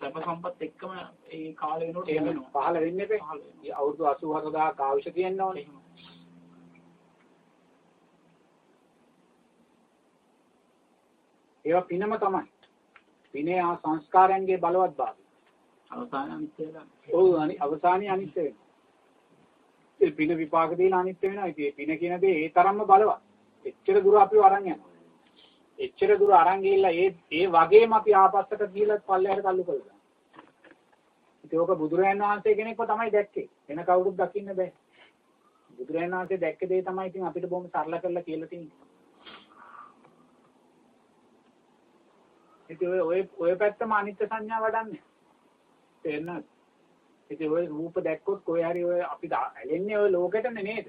සැප සම්පත් එක්කම ඒ කාලේ වෙනකොට.
පහළ වෙන්නේ නැහැ. අවුරුදු 84000ක ආයුෂ තියෙන්න ඕනේ. ඒවා පිනම තමයි. පිනේ ආ සංස්කාරයන්ගේ බලවත් භාවය.
අවසාන අනිත්‍යලා.
ඔව් අනි අවසානයේ අනිත්‍ය වෙනවා. ඒ පින විපාක දීලා අනිත්‍ය වෙනවා. ඉතින් පින කියන දේ ඒ තරම්ම බලවත්. එච්චර දුර අපිව අරන් යනවා. එච්චර දුර අරන් ගිහිල්ලා ඒ ඒ වගේම අපි ආපස්සට ගිහිල්ලා පල්ලෙහාට තල්ලු කරලා. ඉතින් ඕක බුදුරජාණන් වහන්සේ කෙනෙක්ව තමයි දැක්කේ. වෙන කවුරුත් දකින්න බෑ. බුදුරජාණන් වහන්සේ දැක්ක දේ තමයි ඉතින් අපිට බොහොම සරල කරලා කියලා තියෙන්නේ. ඉතින් ඔය ඔය ඔය පැත්තම අනිත්‍ය සංඥා වඩන්නේ. තේරෙනවද? ඉතින් ඔය රූප දැක්කොත් කොහේ හරි ඔය අපි දා- ඇලෙන්නේ ඔය ලෝකෙටනේ නේද?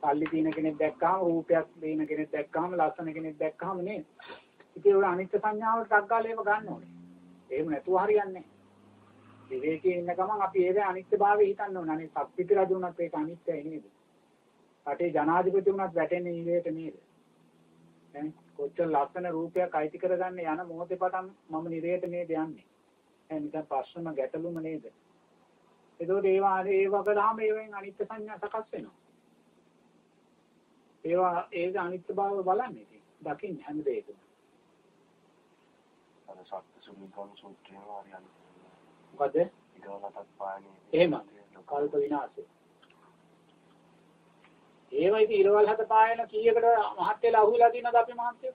සල්ලි තියෙන කෙනෙක් දැක්කහම රූපයක් දෙන කෙනෙක් දැක්කහම ලස්සන කෙනෙක් දැක්කහම නේද? ඉතින් ඔය අනිත්‍ය සංඥාවට ඩග්ගාලේව ගන්න ඕනේ. එහෙම නැතුව හරියන්නේ නැහැ. විවේකයේ ඉන්න ගමන් අපි ඒවේ අනිත්‍යභාවය හිතන්න ඕනේ. අනේ සක්විති රජු වුණත් ඒක අනිත්‍යයි නේද? රටේ ජනාධිපති වුණත් වැටෙන්නේ ඊවේට නේද? කොච්චර ලස්සන රූපයක් අයිති කරගන්න යන මොහොතේ පටන් මම නිරේට නේද යන්නේ. ඈ නිකන් ප්‍රශ්නම ගැටලුම නේද? ඒකෝට ඒවා ඒවා කළාම ඒවෙන් අනිත්‍ය සංඥා සකස් වෙනවා. ඒවා ඒක අනිත්‍ය බව බලන්නේ ඉතින්. දකින්න හැම දෙයකම.
අර සත්‍ය සුමිකම් සූත්‍රය හරියන්නේ.
මොකද?
ඊගොල්ලන්ටත් පාන්නේ.
එහෙම. කල්ප විනාශය. ඒවා ඉතින් ඉරවල් හත පායන කීයකට මහත් වෙලා අහුවෙලා තියෙනවද අපි මහත්යෝ?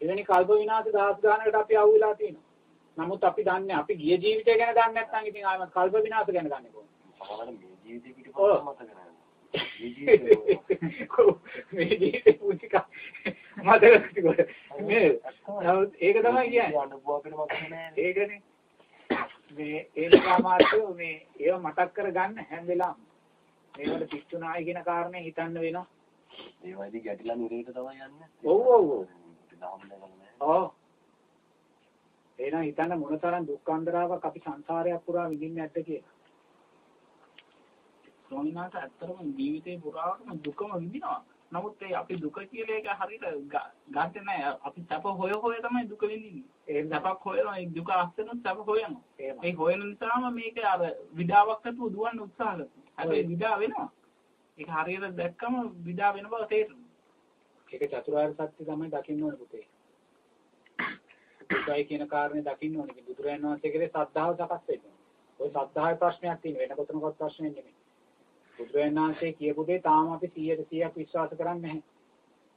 එවැනි කල්ප විනාශ දහස් ගානකට අපි අහුවෙලා තියෙනවා. නමුත් අපි දන්නේ අපි ගිය ජීවිතය ගැන දන්නේ නැත්නම් ඉතින් ආයෙත් කල්ප විනාශ ගැන දන්නේ කොහොමද?
සමහරවිට මේ ජීවිතේ පිටපස්ස. මතක නැහැ. මේ ජීවිතේ
මේ ජීවිතේ පුංචි කා මතක තිබුණා. නමුත් ඒක තමයි කියන්නේ.
අනුභව අපිට මතක නැහැ.
ඒකනේ. මේ ඒ නිසා මාත්‍යෝ මේ ඒව මතක් කරගන්න හැම වෙලාවම මේවල පිච්චුනායි කියන කාරණේ හිතන්න වෙනවා.
ඒ වයිදි ගැටිලා නිරේට තමයි යන්නේ.
ඔව් ඔව් ඔව්. ඔව්. එහෙනම් හිතන්න මොනතරම් දුක් අන්දරාවක් අපි සංසාරයක් පුරා විඳින්න ඇද්ද කියලා.
ස්වාමීනාට ඇත්තටම ජීවිතේ පුරාවටම දුකම විඳිනවා. නමුත් ඒ අපි දුක කියලා එක හරියට ගන්න නැහැ. අපි සැප හොය හොය තමයි දුක විඳින්නේ.
එහෙම
සැපක් හොයනවා. ඒ දුක අස්සෙනුත් සැප හොයනවා. ඒ හොයන නිසාම මේක අර විඩාවක් නැතුව දුවන්න උත්සාහ කරනවා. හැබැයි විඩා වෙනවා. ඒක හරියට දැක්කම විඩා වෙන බව තේරෙනවා.
ඒක චතුරාර්ය සත්‍ය තමයි දකින්න ඕනේ පුතේ. දුකයි කියන කාරණේ දකින්න ඕනේ. බුදුරජාණන් වහන්සේ කෙරේ ශ්‍රද්ධාව සකස් ඕනේ. ওই ශ්‍රද්ධාවේ ප්‍රශ්නයක් තියෙන වෙන කොතනකවත් ප්‍රශ්නයක් නෙමෙයි. බුදුරජාණන් වහන්සේ කියපු දේ තාම අපි 100ට 100ක් විශ්වාස කරන්නේ නැහැ.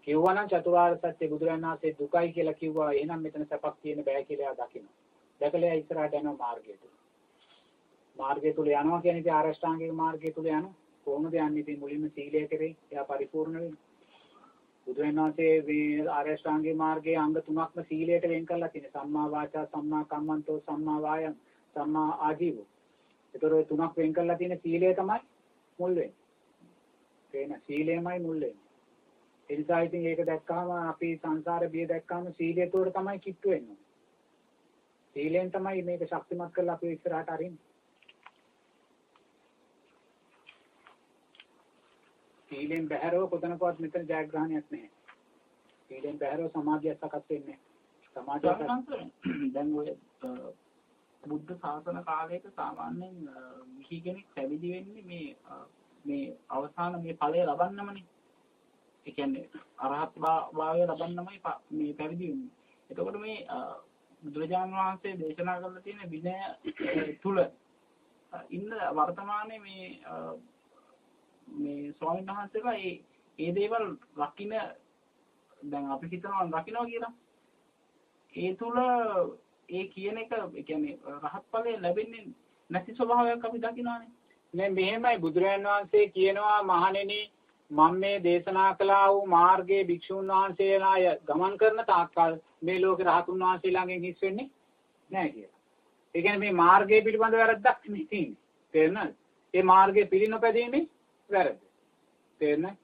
කිව්වනම් චතුරාර්ය සත්‍ය බුදුරජාණන් වහන්සේ දුකයි කියලා කිව්වා. එහෙනම් මෙතන සැපක් තියෙන බෑ කියලා එයා දකිනවා. දැකලා එයා ඉස්සරහට යනවා මාර්ගයට. මාර්ගය තුල යනවා කියන්නේ ඉතින් ආරෂ්ඨාංගික මාර්ගය තුල යනවා. කොහොමද යන්නේ ඉතින් මුලින්ම සීලය කරේ එයා පරිපූර්ණ වෙන්නේ. බුදුරජාණන් වහන්සේ මේ ආරෂ්ඨාංගික මාර්ගයේ අංග තුනක්ම සීලයට වෙන් කරලා තියෙනවා. සම්මා වාචා, සම්මා කම්මන්තෝ, සම්මා වායම්, සම්මා ආජීවෝ. ඒතර ඔය තුනක් වෙන් කරලා තියෙන සීලය තමයි මුල් වෙන්නේ. තේන සීලයමයි මුල් වෙන්නේ. ඒ නිසා ඉතින් ඒක දැක්කම අපි සංසාර බිය දැක්කම සීලය තුළ තමයි කිට්ටු වෙන්නේ. සීලෙන් තමයි මේක ශක්තිමත් කරලා අපි ඉස්සරහට අරින්නේ. සීලෙන් බැහැරව කොතනකවත් මෙතන ජයග්‍රහණයක් නැහැ. සීලෙන් බැහැරව සමාධියක් සකස් වෙන්නේ නැහැ. සමාජයට
සාමාන්‍යයෙන් දැන් ඔය අ, බුද්ධ ශාසන කාලයක සාමාන්‍යයෙන් අ, ගිහි කෙනෙක් පැවිදි වෙන්නේ මේ අ, මේ අවසාන මේ ඵලය ලබන්නමනේ. ඒ කියන්නේ අරහත් භා- භාවය ලබන්නමයි ප- මේ පැවිදි වෙන්නේ. එතකොට මේ අ, බුදුරජාණන් වහන්සේ දේශනා කරලා තියෙන විනය අ, තුල අ, ඉන්න වර්තමානයේ මේ අ, මේ ස්වාමීන් වහන්සේලා ඒ ඒ දේවල් රකින්න දැන් අපි හිතනවා රකින්නවා කියලා ඒ තුල ඒ කියන එක ඒ කියන්නේ රහත් ඵලය ලැබෙන්නේ නැති ස්වභාවයක් අපි දකිනවානේ.
නේ මෙහෙමයි බුදුරජාන් වහන්සේ කියනවා මහණෙනි මම මේ දේශනා කළා වූ මාර්ගයේ භික්ෂුන් වහන්සේලා ය- ගමන් කරන තාක්කල් මේ ලෝකේ රහතුන් වහන්සේලාගෙන් හිස් වෙන්නේ නැහැ කියලා. ඒ කියන්නේ මේ මාර්ගයේ පිළිබඳ වැරද්දක් නෙමෙයි තියෙන්නේ. තේරෙනවද? ඒ මාර්ගයේ පිළිනොපැදීමේ වැරද්ද. තේරෙනවද?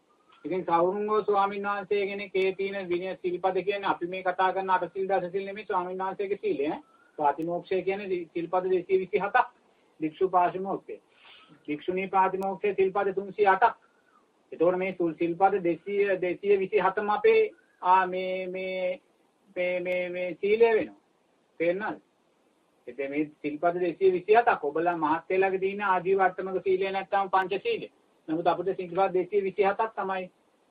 ඉතින් කවුරුන්ගෝ ස්වාමීන් වහන්සේ කෙනෙක් ඒ තියෙන විනය සිල්පද කියන්නේ අපි මේ කතා කරන අටසිල් දසසිල් නෙමෙයි ස්වාමීන් වහන්සේගේ සීලය ඈ. පාතිමෝක්ෂය කියන්නේ සිල්පද 227ක්. භික්ෂු පාතිමෝක්ෂය. භික්ෂුණී පාතිමෝක්ෂය සිල්පද 308ක්. එතකොට මේ සුල් සිල්පද 200 227ම අපේ ආ මේ මේ මේ මේ මේ සීලය වෙනවා. තේරෙනවද? ඉතින් මේ සිල්පද 227ක් ඔබලා මහත්යලාගේ තියෙන ආජීවර්තමක සීලය නැත්නම් පංච සීලය. නමුත් අපිට සිල්පද 227ක් තමයි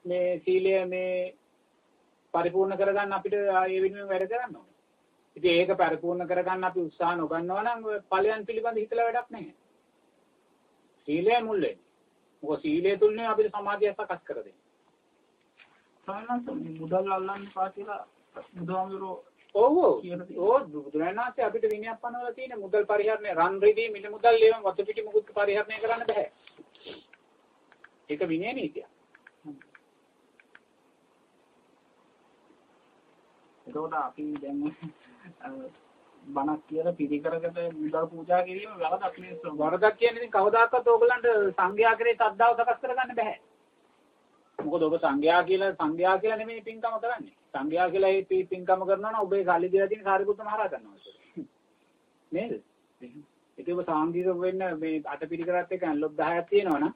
මේ සීලය මේ පරිපූර්ණ කරගන්න අපිට ඒ වෙනුවෙන් වැඩ කරන්න ඕනේ. ඉතින් ඒක පරිපූර්ණ කරගන්න අපි උත්සාහ නොගන්නවා නම් ඔය ඵලයන් පිළිබඳ හිතලා වැඩක් නැහැ. සීලය මුල් වෙන්නේ. මොකද සීලය තුලනේ අපිට සමාධිය සකස් කර දෙන්නේ.
සමහරවිට මුදල් අල්ලන්න එපා කියලා බුදුහාමුදුරුවෝ
ඔව් ඔව්. වහන්සේ අපිට විනයක් පනවලා තියෙන මුදල් පරිහරණය රන් රිදී මිල මුදල් ලේවම් වතු පිටි මුකුත් පරිහරණය කරන්න බෑ. ඒක විනය නීතියක්.
එතකොට අපි දැන් බණක් කියලා පිළිකරකට මුදල් පූජා කිරීම වැරදක් නේ.
වරදක් කියන්නේ ඉතින් කවදාකවත් ඕගලන්ට සංඝයා කරේ සද්ධාව සකස් කරගන්න බෑ. මොකද ඔබ සංඝයා කියලා සංඝයා කියලා නෙමෙයි පින්කම කරන්නේ. සංඝයා කියලා ඒ පින්කම කරනවා නම් ඔබේ සල්ලි දීලා තියෙන සාරිපුත්ත මහ රහතන් වහන්සේ. නේද? ඉතින් ඔබ සාංගික වෙන්න මේ අටපිරිකරත් එක්ක අන්ලොක් 10ක් තියෙනවා නම්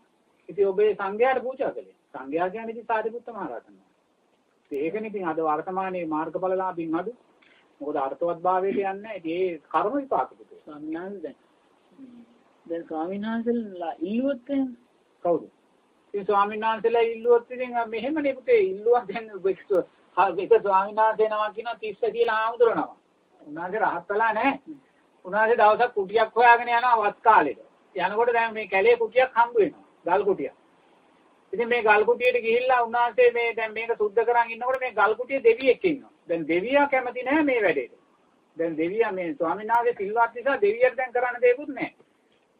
ඉතින් ඔබේ සංඝයාට පූජා කළේ. සංඝයා කියන්නේ ඉතින් සාරිපුත්ත මහ රහතන් වහන්සේ. ඉතින් ඒකනේ ඉතින් අද වර්තමානයේ මාර්ගඵලලාභින් අඩු. මොකද අර්ථවත් භාවයට යන්නේ නැහැ. ඉතින් ඒ කර්ම විපාක පුතේ.
ස්වාමීන් වහන්සේ දැන් දැන් ස්වාමීන් වහන්සේලා ඉල්ලුවොත්
කවුද? ඉතින් ස්වාමීන් වහන්සේලා ඉල්ලුවොත් ඉතින් මෙහෙමනේ පුතේ ඉල්ලුවා දැන් එක ස්වාමීන් වහන්සේ නමක් කියනවා 30 කියලා ආමුදුරනවා. උන්වහන්සේ රහත් වෙලා නැහැ. උන්වහන්සේ දවසක් කුටියක් හොයාගෙන යනවා වස් කාලෙට. යනකොට දැන් මේ කැලේ කුටියක් හම්බ වෙනවා. ගල් කුටියක්. ඉතින් මේ ගල් කුටියට ගිහිල්ලා උන්වහන්සේ මේ දැන් මේක සුද්ධ කරන් ඉන්නකොට මේ ගල් කුටියේ දෙවියෙක් ඉන්නවා. දැන් දෙවියා කැමති නැහැ මේ වැඩේට. දැන් දෙවියා මේ ස්වාමීන් වහන්සේ සිල්වත් නිසා දෙවියට දැන් කරන්න දෙයක්වත් නැහැ.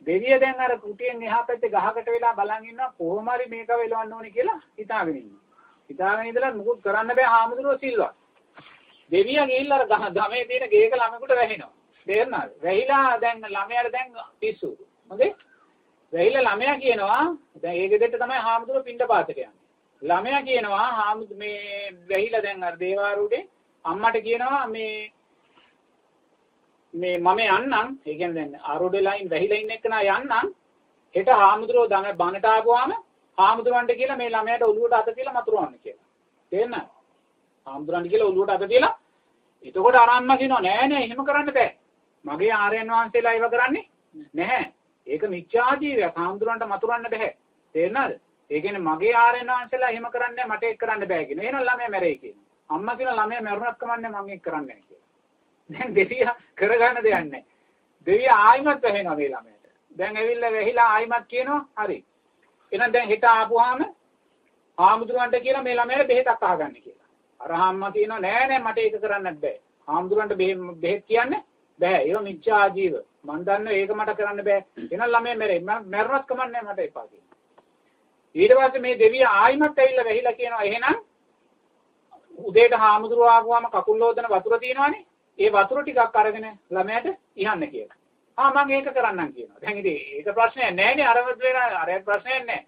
දෙවිය දැන් අර කුටියෙන් එහා පැත්තේ ගහකට වෙලා බලන් ඉන්නවා කොහොම හරි මේක වෙලවන්න ඕනේ කියලා හිතාගෙන ඉන්නවා. හිතාගෙන ඉඳලා මුකුත් කරන්න බෑ හාමුදුරුවෝ සිල්වත්. දෙවියා ගිහිල්ලා අර ගහ ගමේ තියෙන ගේක ළමෙකුට වැහෙනවා. තේරුණාද? වැහිලා දැන් ළමයාට දැන් පිස්සු. හොඳේ? වැහිලා ළමයා කියනවා දැන් ඒ ගෙදරට තමයි හාමුදුරුවෝ පින්ඩ පාතට යන්නේ. ළමයා කියනවා හාමුදුරුවෝ මේ වැහිලා දැන් අර දේවාරුඩේ අම්මට කියනවා මේ මේ මම යන්නම්. ඒ කියන්නේ දැන් ආරෝඩ ලයින් වැහිලා ඉන්න එක නා යන්නම්. හෙට හාමුදුරුවෝ දන බනට ආපුවාම හාමුදුරන්ට කියලා මේ ළමයාට ඔළුවට අත තියලා මතුරවන්න කියලා. තේරෙනවද හාමුදුරන්ට කියලා ඔළුවට අත තියලා. එතකොට අරම්ම කියනවා නෑ නෑ එහෙම කරන්න බෑ. මගේ ආර්යයන් වහන්සේලා ඒව කරන්නේ නැහැ. ඒක මිච්ඡා ජීවයක් හාමුදුරන්ට මතුරන්න බෑ තේරෙනවද ඒ කියන්නේ මගේ ආර්යයන් වහන්සේලා එහෙම කරන්නේ මට ඒක කරන්න බෑ කියන. එහෙනම් ළමයා මැරෙයි කියන. අම්මා කියන ළමයා මැරුණත් කමන්නේ මම ඒක කරන්නේ නැහැ කියලා. දැන් දෙවියා කරගන්න දෙයක් නැහැ. දෙවියා ආයිමත් වැහෙනවා මේ ළමයාට. දැන් ඇවිල්ලා වැහිලා ආයිමත් කියනවා හරි. එහෙනම් දැන් හෙට ආපුවාම හාමුදුරන්ට කියලා මේ ළමයාට බෙහෙතක් අහගන්න කියලා. අර අම්මා කියනවා නෑ නෑ මට ඒක කරන්නත් බෑ. හාමුදුරන්ට බෙහෙත් කියන්නේ බෑ. ඒක මිච්ඡා ජීව. මන් දන්නවා ඒක මට කරන්න බෑ. එහෙනම් ළමයා මැරෙයි. මම මැරුණත් කමන්නේ මට එපා කියලා. ඊට පස්සේ මේ දෙවියා ආයිමත් ඇවිල්ලා වැහිලා කියනවා එහෙනම් උදේට හාමුදුරුවෝ ආවම කකුල් හොදන වතුර තියෙනවනේ ඒ වතුර ටිකක් අරගෙන ළමයාට ඉහන්න කියලා. ආ මම ඒක කරන්නම් කියනවා. දැන් ඉතින් ඒක ප්‍රශ්නයක් නෑ නේ අරවත් වෙන අර ප්‍රශ්නයක් නෑ.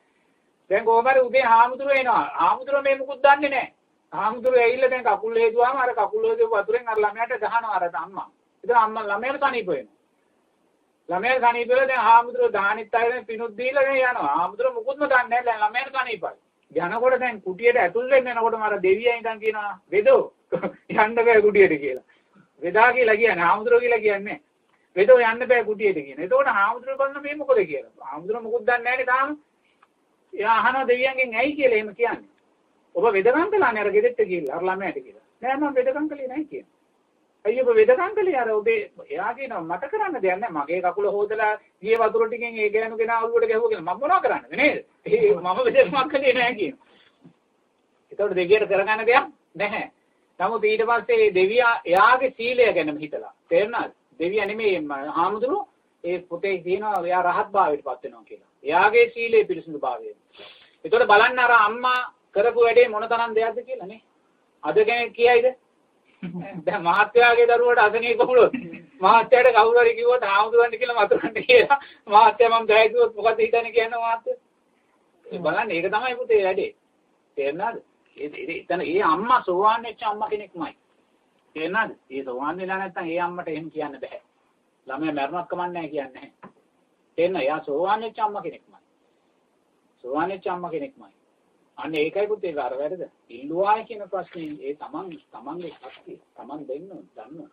දැන් කොහමද උදේ හාමුදුරුවෝ එනවා. හාමුදුරුවෝ මේ මුකුත් දන්නේ නෑ. හාමුදුරුවෝ ඇවිල්ලා දැන් කකුල් හේදුවාම අර කකුල් හේදුව වතුරෙන් අර ළමයාට ගහනවා අර අම්මා. ඉතින් අම්මා ළමයාට තනිප වෙනවා. ළමයා කණීපල දැන් හාමුදුරුවෝ දානිත් අයනේ පිනුත් දීලා දැන් යනවා. හාමුදුරුවෝ මුකුත්ම දන්නේ නැහැ දැන් ළමයාට කණීපයි. යනකොට දැන් කුටියට ඇතුල් වෙන්න යනකොටම අර දෙවියා ඉඳන් කියනවා වෙදෝ යන්න බෑ කුටියට කියලා. වෙදා කියලා කියන්නේ හාමුදුරුවෝ කියලා කියන්නේ. වෙදෝ යන්න බෑ කුටියට කියන. එතකොට හාමුදුරුවෝ බලන මේ මොකද කියලා. හාමුදුරුවෝ මොකුත් දන්නේ නැහැ තාම. එයා අහනවා දෙවියන්ගෙන් ඇයි කියලා එහෙම කියන්නේ. ඔබ වෙදකම් කළානේ අර ගෙදෙට්ට ගිහිල්ලා අර ළමයාට කියලා. නෑ මම වෙදකම් කළේ නැහැ කියන. අයියෝ ඔබ වෙදකම් කළේ අර ඔබේ එයා කියනවා මට කරන්න දෙයක් නැහැ. මගේ කකුල හොදලා ගියේ වතුර ටිකෙන් ඒ ගෑනු ගෙනා ඔළුවට ගැහුවා කියලා මම මොනව කරන්නද නේද? ඒ මම වෙදකම් කළේ නැහැ කියනවා. ඒතකොට දෙවියට කරගන්න දෙයක් නැහැ. නමුත් ඊට පස්සේ දෙවියා එයාගේ සීලය ගැනම හිතලා. තේරුණාද? දෙවියා නෙමෙයි ආමුදුරු ඒ පොතේ කියනවා එයා රහත් භාවයට පත් වෙනවා කියලා. එයාගේ සීලේ පිරිසිදු භාවය. ඒතකොට බලන්න අර අම්මා කරපු වැඩේ මොන තරම් දෙයක්ද කියලා නේ. අද කෙනෙක් කියයිද? දැන් මහත්යාගේ දරුවට අසනීප වුණොත් මහත්යාට කවුරු හරි කිව්වොත් ආමුදුරන්ට කියලා මතුරන්ට කියලා මහත්යා මම දැයි කිව්වොත් මොකද හිතන්නේ කියන්නේ මහත්යා? ඒ බලන්න ඒක තමයි පුතේ වැඩේ. ඒ එතන ඒ අම්මා සෝවාන් වෙච්ච අම්මා කෙනෙක්මයි. තේරුණාද? ඒ සෝවාන් වෙලා නැත්නම් ඒ අම්මට එහෙම කියන්න බෑ. ළමයා මරණක් කමන්නේ කියන්නේ. තේරෙනවද? එයා සෝවාන් වෙච්ච අම්මා කෙනෙක්මයි. සෝවාන් වෙච්ච අම්මා කෙනෙක්මයි. අන්න ඒකයි පුතේ අර වැරද. ඉල්ලුවායි කියන ප්‍රශ්නේ ඒ තමන් තමන්ගේ ශක්තිය තමන් දෙන්න දන්න.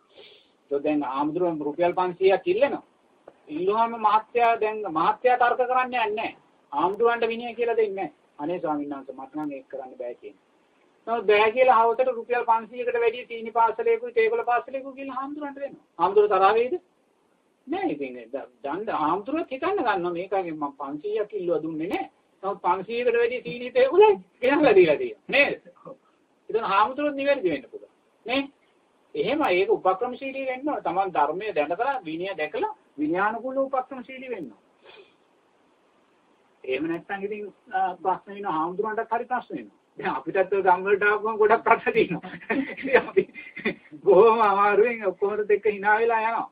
તો දැන් ආම්දුරම් රුපියල් 500ක් ඉල්ලනවා. ඉල්ලුවාම මහත්යා දැන් මහත්යා තර්ක කරන්නේ නැහැ. ආම්දුරන්ට විනය කියලා දෙන්නේ නැහැ. අනේ ස්වාමීන් වහන්සේ මට නම් ඒක කරන්න බෑ කියන්නේ. නමුත් බෑ කියලා හවසට රුපියල් 500කට වැඩි සීනි පාසලයකුයි තේකොළ පාසලයකුයි කියලා හාමුදුරන්ට දෙනවා. හාමුදුර තරහ වෙයිද? නෑ ඉතින් දණ්ඩ හාමුදුරුවෝ හිතන්න ගන්නවා මේකගෙන් මම 500ක් කිල්ලුව දුන්නේ නෑ. නමුත් 500කට වැඩි සීනි තේකොළයි ගෙනල්ලා දීලා තියෙනවා. නේද? ඉතින් හාමුදුරුවෝ නිවැරදි වෙන්න පුළුවන්. නේ? එහෙම ඒක උපක්‍රමශීලී වෙන්න ඕන. Taman ධර්මයේ දැනගලා විනය දැකලා විනයානුකූල උපක්‍රමශීලී වෙන්න ඕන. එහෙම නැත්නම් ඉතින් ප්‍රශ්න වෙනවා හාමුදුරන්ටත් හරි ප්‍රශ්න වෙනවා. දැන් අපිටත් ගම් වලට ආවම ගොඩක් ප්‍රශ්න තියෙනවා. ඉතින් අපි බොහොම අමාරුවෙන් ඔක්කොම දෙක hina වෙලා යනවා.